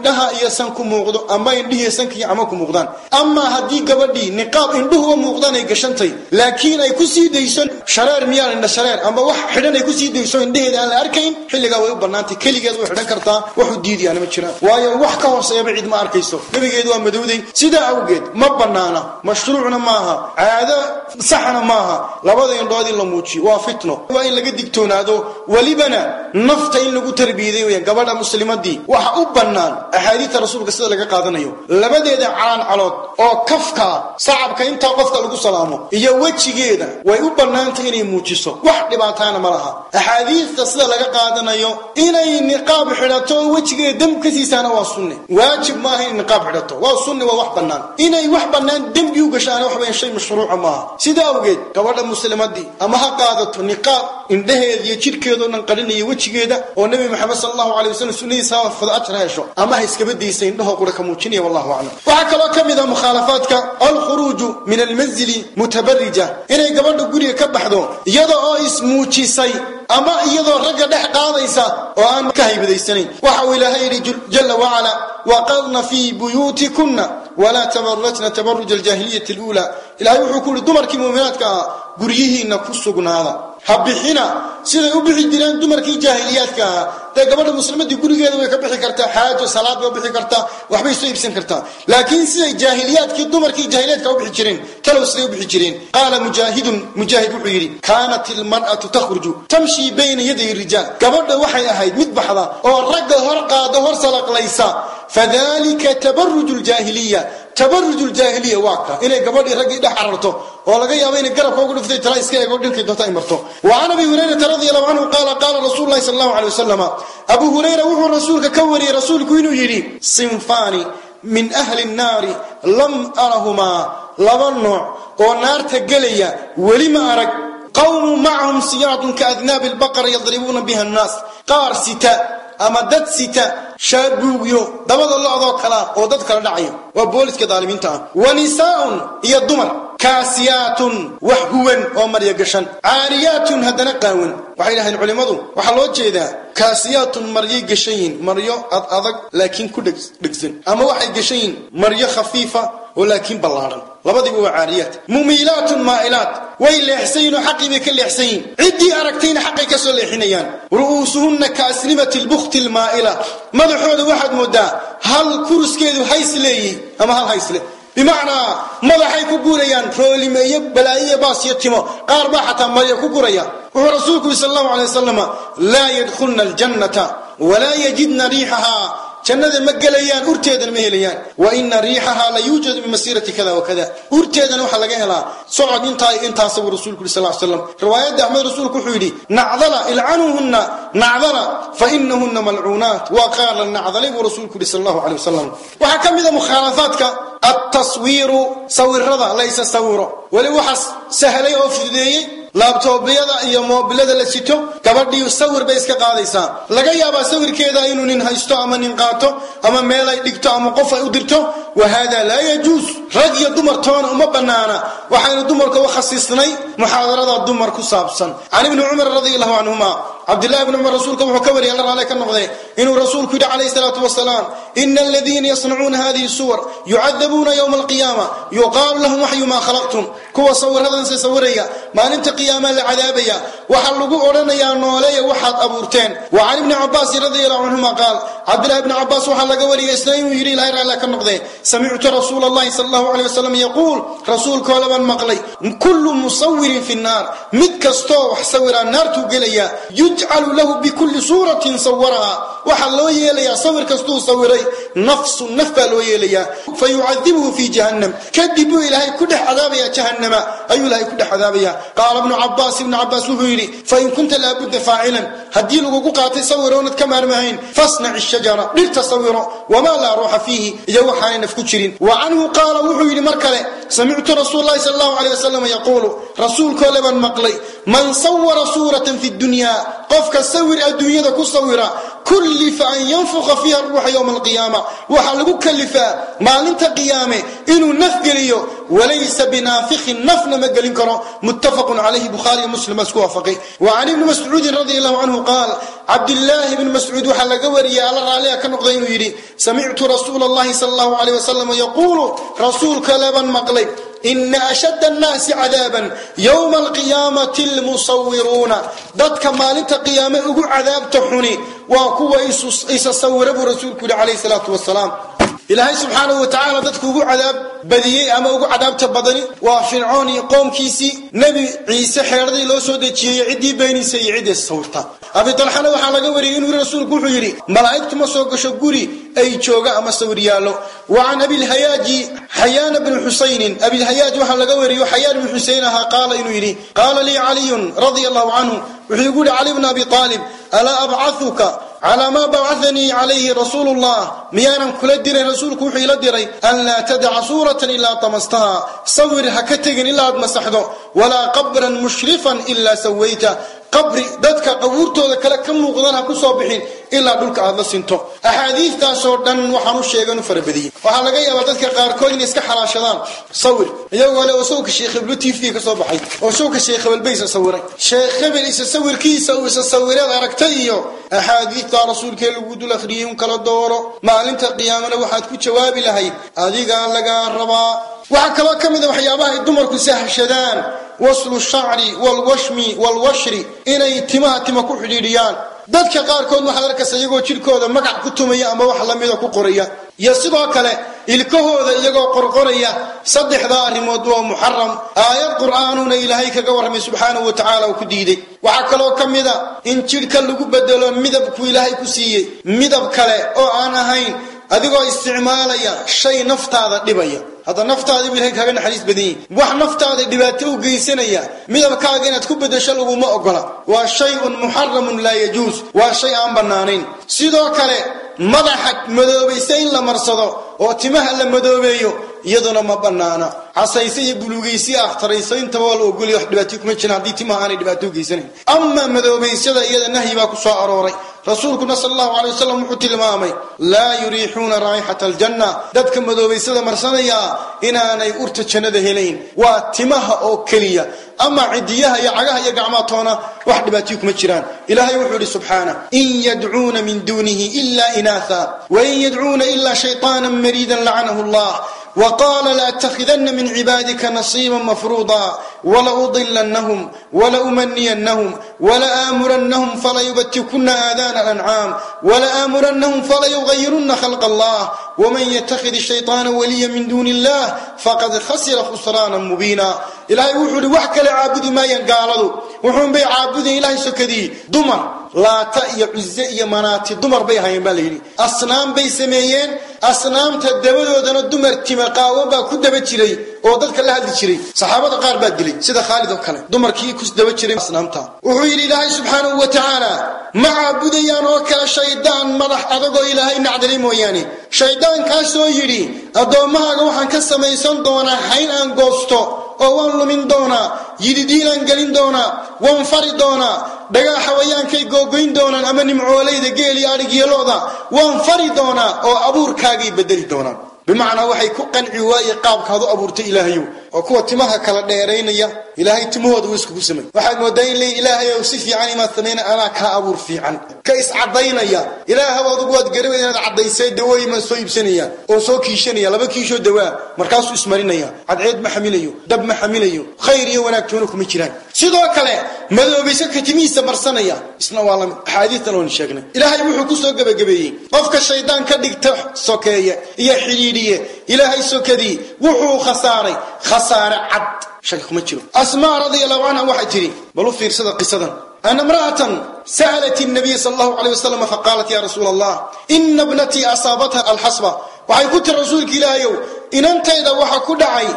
indhaha iyo san ku muuqdo ama indhihiiyo sanka iyo cama ku muuqdaan. Amaa haddii gabadhii niqaab indhuhuba muuqdaan ay gashantay laakiin ay ku sii dayso shareer miyaan indha shareer amba wax xidhan ay ku sii dayso indhaheeda aan la arkayn xilligaa way u bannaantay keligeed way xidhan kartaa waxu diidayaana ma jiraan. Waayo wax ka hooseeyaba cid ma arkayso. Nabigeedu waa madowday. Sidaa awgeed ma bannaana mashruucna maaha. Caado saxna maaha. Labada indhood in la muujiyo. Waa fitno. Waa in laga digtoonaado welibana nafta in lagu tarbiyaday weya gabadha muslimadii. Waxa u bannaan. Axaadiidta rasuulka sida laga qaadanayo. Labadeeda calaan calood oo kafka sacabka intaa qofka lagu salaamo iyo wejigeeda way u bannaantay inay muujiso. Wax dhibaataana ma laha. Axaadiidta sida laga qaadanayo inay niqaab xidhato oo wejigeeda demb ka siisaana waa sunne. Waajib maaha in niqaab xidhato. Waa sunne waa wax bannaan. Inay wax bannaan dembi u gashaana wax weyan shay mashruuca maaha sidaa awgeed gabadha muslimadii ama ha qaadato niqaab indhaheeda iyo jidhkeedao dhan qarinaya wejigeeda oo nebi maxamed sal allahu alay wasalam sunnadiisa fada ajra hesho ama ha iskaba daysa indhahoo qura ka muujinaya wallahu aclam waxaa kaloo ka mid a mukhaalafaadka alkhuruuju min almanzili mutabarija inay gabadha guriga ka baxdo iyada oo ismuujisay ama iyadoo ragga dhex qaadaysa oo aan ka haybadaysanayn waxa uu ilaahay yidhi jala wacala waqarna fii buyuutikunna walaa tabarajna tabaruj aljaahiliyati luulaa ilahay wuxuu ku yihi dumarkii muuminaadka ah guryihiinna ku sugnaada ha bixina. Siday u bixi jireen dumarkii jaahiliyaadka ahaa dee gabadha muslimadii gurigeeda way ka bixi kartaa xaajo salaad bay u bixi kartaa waxbay soo iibsan kartaa. Laakiin siday jaahiliyaadkii dumarkii jaahiliyaadka u bixi jireen talow siday u bixi jireen. Qaala mujaahidun mujaahid wuxuu yidhi kaanat ilmar'atu takhruju. Tamshii bayna yaday rijaal. Gabadha waxay ahayd mid baxda oo ragga hor qaada hor salaqlaysa. Fadalika tabaruju ljaahiliya tabaruj ljaahiliya waa ka. Inay gabadhii raggii dhex cararto oo laga yaabo inay garabka ugu dhuftay tala iska eego dhinkay doonta ay marto. Wa can abi hurayrata radi allahu qaala qaala rasuulu lahi allahu alay wasalama abu hurayra wuxuu rasuulka ka wariyey rasuulku inuu yidhi sinfaani min ahli nnaari lam arahumaa laba nooc oo naarta gelaya weli ma arag qawmu macahum siyaadun kaadnaabi lbaqara yadribuuna biha annaas qaar sita ama dad sita shaabuugyo dabada lo-doo kalaa oo dad kala dhacaya waa booliska daalimiinta ah. Wa nisaaun iyo dumar kaasiyaatun wax huwan oo marya gashan caariyaatun haddana qaawan. Waxay dhaheen culimmadu waxaa loo jeedaa kaasiyaatun maryay gashan yihiin maryo ad adag laakiin ku dhegsan. Ama waxay gashan yihiin maryo khafiifa oo laakiin ballaadhan labadiiba waa caariyaat mumiilaatun maa'ilaat. Way leexsan yihiin oo xaqii bay ka leexsan yihiin ciddii aragtayna xaqay ka soo leexinayaan. Ru'uusuhunna kaasnimati lbukhti lmaa'ila madaxooda waxaad moodaa hal kuruskeedu hays leeyihi ama hal haysle bimacnaa madaxay ku gurayaan roolime iyo balaayo iyo baas iyo timo. Qaar baa xataa marya ku guraya wuxuu rasuulku yiri sal allahu alay wasalam laa yadkhulna aljannata walaa yajidna riixahaa jannada ma gelayaan urteedana ma helayaan. Wa ina riixahaa la yuujadu bimasirati kada wa kada urteedana waxaa laga helaa socod intaa intaasa rasuulku yiri sal ly slam riwaayadda axmed rasuulku wuxuu yidhi nacdala ilcanuhunna nacdala fa inahunna malcuunaat. Waa qaar la nacdalay buu rasuulku yidhi sal allahu alay wasalam waxaa ka mid a mukhaalafaadka altaswiiru sawirada la sawiro. Weli waxaa sahlay oo fududeeyey laabtoobyada iyo moobilada la sito gabadhii sawir bay iska qaadaysaa. Laga yaabaa sawirkeeda inuu nin haysto ama nin qaato ama meel ay dhigto ama qof ay u dirto wa hada laa yajuus. Rag iyo dumar toona uma bannaana. Waxaynu dumarka u khasisnay muxaadarada dumar ku saabsan. Can ibni cumar radi allahu canhuma cabdillahi bni cumar rasuulka wuxuu ka wariyay alla raale ka noqdee inuu rasuulku yidhi calayhi salaatu wasalaam ina aladiina yasnacuuna hadihi suwar yucadabuuna yowma alqiyaama yuqaalu lahum waxyu maa khalaqtum. Kuwa sawiradanse sawiraya maalinta qiyaamaa la cadaabaya waxaa lagu odhanayaa nooleeya waxaad abuurteen. Wa can ibni cabaasin radi allahu canhuma qaal cabdillahi bni cabaas waxaa laga wariyay isna inuu yidhi ilahay raale ka noqdee samictu rasuula allahi sala allahu aleyh wasalam yaquul rasuulkoole baan maqlay kullu musawirin fi nnaar mid kastoo wax sawiraa naartuu gelaya yujcalu lahu bikulli suuratin sawaraha waxaa loo yeelayaa sawir kastuu sawiray nafsu naf baa loo yeelayaa. Fa yucadibuhu fi jahannam. Kadib ilaahay ku dhex cadaabaya jahannama. Ayuu ilaahay ku dhex cadaabaya qaala ibnu cabaas ibnu cabaas wuxuu yidhi fain kunta laabudda faacilan haddii lagugu qaatay sawir oonad ka maarmahayn fasnac ishajara dhirta sawiro wamaa laa ruuxa fiihi. Iyo waxaanay naf ku jirin. Wa canhu qaala wuxuu yidhi mar kale samictu rasuul lahi sal allahu aleyh wasalam yaquulu rasuulkoole baan maqlay man sawara suuratan fi dunya qofka sawir adduunyada ku sawira kullifa an yanfuqa fiiha ruuxa yowma alqiyaama waxaa lagu kalifaa maalinta qiyaame inuu naf geliyo walaysa binaafikin nafna ma gelin karo. Muttafaqun calayhi bukhaariyo muslim baa isku waafaqay wa can ibni mascuudin radi allahu canhu qaal cabdillaahi bni mascuud waxaa laga wariyay alla raalliha ka noqday inuu yidhi samictu rasuula allahi sala allahu aleyh wasalam yaquulu rasuulkale baan maqlay ina ashadda annaasi cadaaban yowma alqiyaamati almusawiruuna dadka maalinta qiyaame ugu cadaabta xuni waa kuwa isa sawira buu rasuulku yihi calayhi salaatu wasalaam ilaahay subxaanahu wa tacaala dadku ugu cadaab badiyey ama ugu cadaabta badani waa fircoon iyo qoomkiisii nebi ciise xeedhadii loo soo dejiyey ciddii beenisa iyo ciddii sawirta. Abi dalxana waxaa laga wariyey inuu rasuulku wuxuu yidhi malaa'igtu ma soo gasho guri ay jooga ama sawir yaallo. Wa can abilhayaaji xayaana bni xusaynin abilhayaaj waxaa laga wariyo xayaan bni xuseyn ahaa qaala inuu yidhi qaala lii caliyun radia allahu canhu. Wuxuu igu yihi cali bna abi aalib alaa abcahuka calaa maa bacadanii calayhi rasuulu llah miyaanan kula diray rasuulku wuxuu ila diray an laa tadaca suuratan ilaa tamastaha. Sawir ha ka tegin ilaa aad masaxdo. Walaa qabran mushrifan ilaa sawayta qabri dadka qabuurtooda kale ka muuqdan ha ku soo bixin ilaa dhulka aad la sinto. Axaadiistaasoo dhan waxaan u sheegan u farabadiyey. Waxaa laga yaabaa dadka qaarkood inay iska xalaashadaan sawir. Iyagoo oo sawka sheekh heblo t v ka soo baxay. Oo sawka sheekh hebel bay isa sawiray sheekh hebel isa sawirkiisa uu isa sawireed aragtay iyo axaadiista rasuulkee lagu dul akhriyey un kala dooro. Maalinta qiyaamana waxaad ku jawaabi lahayd. Adigaa lagaa rabaa. Waxaa kaloo ka mid a waxyaabaha ay dumarku sahashadaan waslu shacri walwashmi walwashri inay timaha tima ku xidhiidhiyaan. Dadka qaarkood waxaad arkaysa iyagoo jidhkooda magac ku tumaya ama wax lamida ku qoraya. Iyo sidoo kale ilkahooda iyagoo qorqoraya saddexdaa arrimood waa muxaram aayad qur'aanuna ilaahay kaga warramay subxaanahu wa tacaala uu ku diiday. Waxaa kaloo ka mid a in jidhka lagu bedelo midabku ilaahay ku siiyey. Midab kale oo aan ahayn adigoo isticmaalaya shay naftaada dhibaya. Hadda naftaadiibu ilahay kaaga naxariis badan yihi wax naftaada dhibaato u geysanaya midabkaaga inaad ku bedesho laguma ogola. Waa shay-un muxaramun laa yajuus waa shay aan bannaanayn sidoo kale madaxa madoobaysa in la marsado oo timaha la madoobeeyo iyaduna ma bannaana. Casayse iyo bulugaysi akhtarayso intaba waa la ogolaya wax dhibaato kuma jiran haddii timaha aanay dhibaato u amaa madoobaysyada iyada nahyi baa ku soo arooray. Rasuulkuna sal allahu alay wasalam wuxuu tilmaamay laa yuriixuuna raa'ixata aljanna. Dadka madoobaysada marsanaya inaanay urta jannada helayn. Waa timaha oo keliya. Ama cidiyaha iyo cagaha iyo gacmaa toona wax dhibaatiyo kuma jiraan. Ilaahay wuxuu ihi subxaana in yadcuuna min duunihi ila inaatha wain yadcuuna ila shayطaana mariidan lacanahu allah وقال لأتخذن من عبادك نصيبا مفروضا ولأضلنهم ولأمنينهم ولآمرنهم فليبتكن آذان الأنعام ولآمرنهم فليغيرن خلق الله ومن يتخذ الشيطان وليا من دون الله فقد خسر خسرانا مبينا. إلهي وحولي وحكى لعابد ما ينقالوا وحون بي عابد إلهي سكدي. دمر. Laata iyo cize iyo manaati dumar bay hayeen baa layidhi asnaam bay sameeyeen asnaamta dabadoodana dumar tima qaawan baa ku daba jiray oo dadka la hadli jiray. Saxaabada qaar baa dilay sida khaalid oo kale. Dumarkii ku daba jiray asnaamta. Wuxuu yidhi ilaahay subxaanahu wa tacaala ma caabudayaan oo kale shaydaan madax adagoo ilaahay nacdalay mooyaane. Shayddaankaasoo yidhi addoommahaaga waxaan ka samaysan doonaa hayn aan goosto oo waan lumin doonaa yididiilaan gelin doonaa waan fari doonaa dhagaa xawayaankay googoyn doonaan ama nimcoolayda geel iyo adhigyalooda waan fari doonaa oo abuurkaagay bedeli doonaan. Bimacnaa waxay ku qanci waaye qaabkaad u abuurtay ilaahayow oo kuwa timaha kala dheeraynaya ilaahay timahooda wuu iskugu samay. Waxaad moodaa in leeyi ilaahayow si fiican imaad samayna anaa kaa abuur fiican. Ka iscadaynaya ilaahaw adugu waad garabayd inaad caddaysay dawooyimaan soo iibsanaya oo soo kiishanaya laba kiishoo dawaa markaasuu ismarinaya cadceed ma xamilayo dab ma xamilayo khayr iyo wanaag kuma jiraan. Sidoo kale madoobaysa katimihiisa marsanaya isna waa la mid axaadiistan oon sheegnay. Ilaahay wuxuu ku soo gebagabeeyey. Qofka shaydaan ka dhigta sokeeye iyo xidhiidhiye ilaahay sokadii wuxuu khasaaray. Khasaare cad. Shay kuma jiro. Asmaa radia allahu waxay tidhi bal u fiirsada qisadan. Ana mraatan sa'lat nabiy sal allahu alay wasalam faqaalat ya rasuul allah ina bnatii asaabatha alxasba waxay ku tiri rasuulka ilaahayow inantayda waxa ku dhacay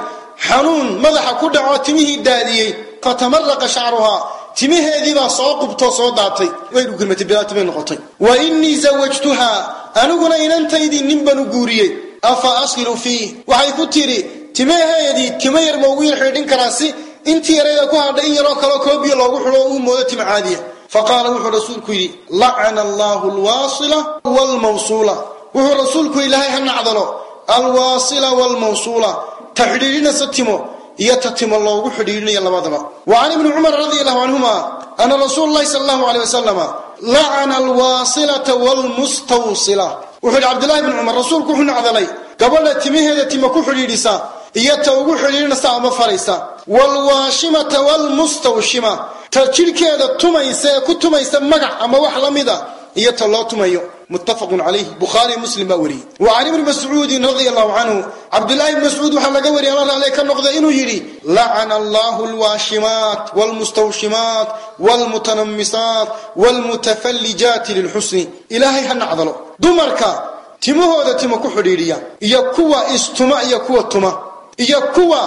xanuun madaxa ku dhaco timihii daadiyey fatamaraqa shacruhaa timaheedii baa soo qubtoo soo daatay. Way dhugulmatay bilaati bay noqotay. Wa innii zawajtuhaa aniguna inantaydii nin baan u guuriyey. Afa asilu fiih. Waxay ku tidhi timaheedii tima yar ma ugu yar xidhin karaa si intii yarayda ku hadhay in yaroo kaleo koobiya loogu oo uu moodo tima caadiya faqaala wuxuu rasuulku yidhi lacana allaahu alwaasila waalmawsuula. Wuxuu rasuulku ilaahay ha nacdalo. Alwaasila waalmawsuula. Ta xidhiidhinaysa timo iyo ta timo loogu xidhiidhinaya labadaba. Wa can ibni cumar radi allahu canhuma ana rasuula allahi sala allahu aleyh wasalama lacana alwaasilata waalmustawsila wuxuu yidhi cabdillahi bni cumar rasuulku wuxuu nacdalay gabadha timaheeda timo ku xidhiidhisa iyo ta ugu xidhiidhinaysa ama faraysa. Waalwaashimata waalmustawshima ta jidhkeeda tumaysa ee ku tumaysa magac ama wax la mida iyo ta loo tumayo muttafaqun calayh bukhaari muslim baa wariyey. Wa can ibni mascuudin radia allahu canhu cabdullaahi ibni mascuud waxaa laga wariyay alla raale ka noqda inuu yidhi lacana allahu alwaashimaat waalmustawshimaat waalmutanammisaat waalmutafallijaati lilxusni ilaahay ha nacdalo. Dumarka timahooda timo ku xidhiidhiya iyo kuwa istuma iyo kuwa tuma iyo kuwa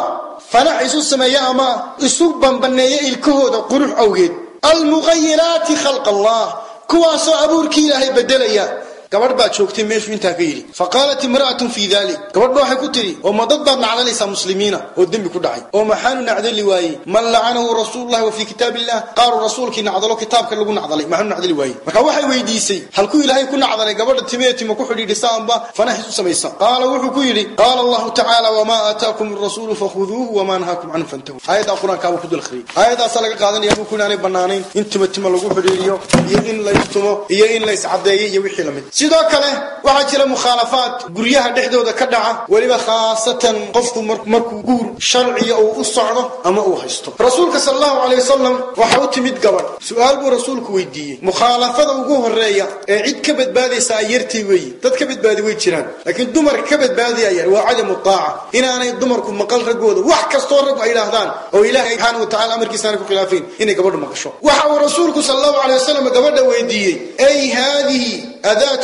fanax isu sameeya ama isu bambaneeya ilkahooda qurux awgeed. Almuqayiraati khalq allah kuwaasoo abuurkii ilaahay bedelaya gabadh baa joogtay meeshuu intaa ka yidhi. Fa qaalat imra'atun fii dalik gabadhba waxay ku tidhi oo ma baad nacdalaysaa muslimiina? Oo dembi ku dhacay. Oo maxaanu nacdali waayey? Man lacanahu rasuulullahi wa fii kitaab illah qaalu rasuulkii nacdalo kitaabka lagu nacdalay. Maxaanu nacdali waayey. Marka waxay weydiisay halkuu ilaahay ku nacdalay? Gabadha timee tima ku xidhiidhisaanba fanaxis u samaysa. Qaala wuxuu ku yidhi qaala allahu tacaala wamaa aataakum irasuulu fakhuduuhu wamaa nahaakum canhu fantahu. Aayaddaa qur'aankaabuu ku dul akhriyey laga qaadanaya buu ku inaanay bannaanayn in tima tima lagu xidhiidhiyo iyo in laystumo iyo in layscadeeyo iyo wixii la mid sidoo kale waxaa jira mukhaalafaad. Guryaha dhexdooda ka dhaca weliba khaasatan qofku markuu guur sharciya uu u socdo ama uu haysto. Rasuulka sal allahu caley wasalam waxa u timid gabadh. Su'aal buu rasuulku weydiiyey. Mukhaalafada ugu horreeya ee cid ka badbaadaysa ay yartay weeyi dad ka badbaadi way jiraan. Laakiin dumarka ka badbaadaya yar waa cadamu taaca. Inaanay dumarku maqal raggooda wax kastoo raggu ay idhaahdaan oo ilaahay subxaana wa tacala amarkiisaanay ku khilaafayn inay gabadhu maqasho. Waxa uu rasuulku sal allahu caley wasalam gabadha weydiiyey ay haadihi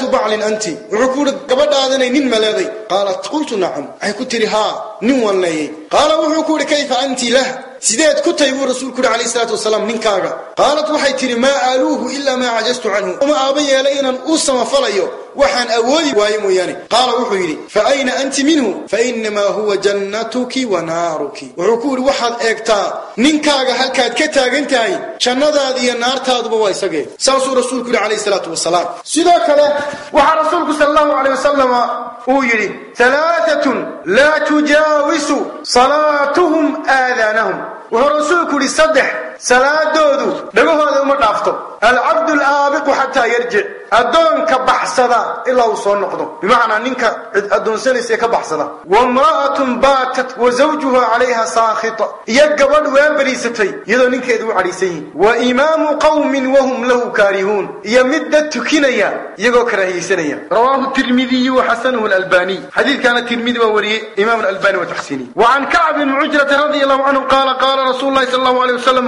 adaatu baclin anti. Wuxuu ku uhi gabadhaadanay nin ma leeday qaalat qultu nacam. Waxay ku tihi haa nin waan leeyay qaala wuxuu ku uhi kayfa anti lah sideed ku tahy buu rasuulku uhi calayh salaatu wasalaam ninkaaga. Qaalat waxay tidhi maa aaluuhu ilaa maa cajastu canhu. Uma aaba yeelay inaan u samafalayo waxaan awoodi waayo mooyaane. Qaala wuxuu yidhi fa ayna anti minhu? Fa inamaa huwa jannatuki wa naaruki. Wuxuu ku yidhi waxaad eegtaa ninkaaga halkaad ka taagan tahay jannadaada iyo naartaaduba waa isagee. Saasuu rasuulku yidhi calayh salaatu wasalaam. Sidoo kale waxaa rasuulku sal allahu caleyh wasalama uu yidhi alaaatun laa tujaawisu salaatuhum aadaanahum wuxuu rasuulku yidhi saddex salaadoodu dhagahooda uma dhaafto alcabdu alaabiqu xataa yarjic addoonka baxsada ilaa uu soo noqdo bimacnaa ninka cid addoonsanaysa ka baxsada wamra'atun baatat wa zawjuha calayha saakhita iyo gabadh waa beriisatay iyadoo ninkeedu u cadhaysan yihiin wa imaamu qawmin wahum lahu kaarihuun iyo mid dad tukinaya iyagoo karaahiyeysanaya rawaahu tirmidiyu wa xasanuhu lalbaniy xadiidkaana tirmidi waa wariyey imaam alalbani wa taxsiiniy wa can kacb bn cujrata radia allahu canhu qaala qaala rasuulu lahi sal allahu aleyh wasalam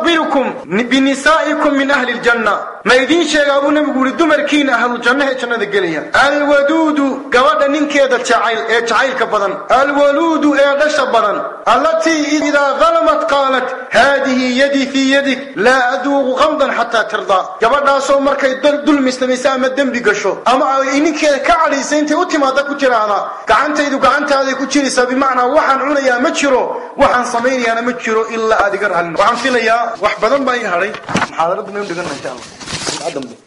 alaa ukhbirukum binisaa'ikum min ahli ljanna ma idiin sheegaa buu nabigu yihi dumarkiina ahlu jannahe jannada gelaya. Alwaduudu gabadha ninkeeda jacayl ee jacaylka badan. Alwaluudu ee dhasha badan. Allatii idaa dalamat qaalat haadihi yadii fii yadik laa aduuqu qamdan xataa tirdaa gabadhaasoo markay dulmi samaysa ama dembi gasho ama ay ninkeeda ka cadhaysa intay u timaada ku tiraahda gacantaydu gacantaaday ku jiraysaa bimacnaa waxaan cunayaa ma jiro waxaan samaynayaana ma jiro ilaa aad iga raallin waxaan filayaa wax badan baa ii hadhay muxaadaradda maynu dhigana insha allah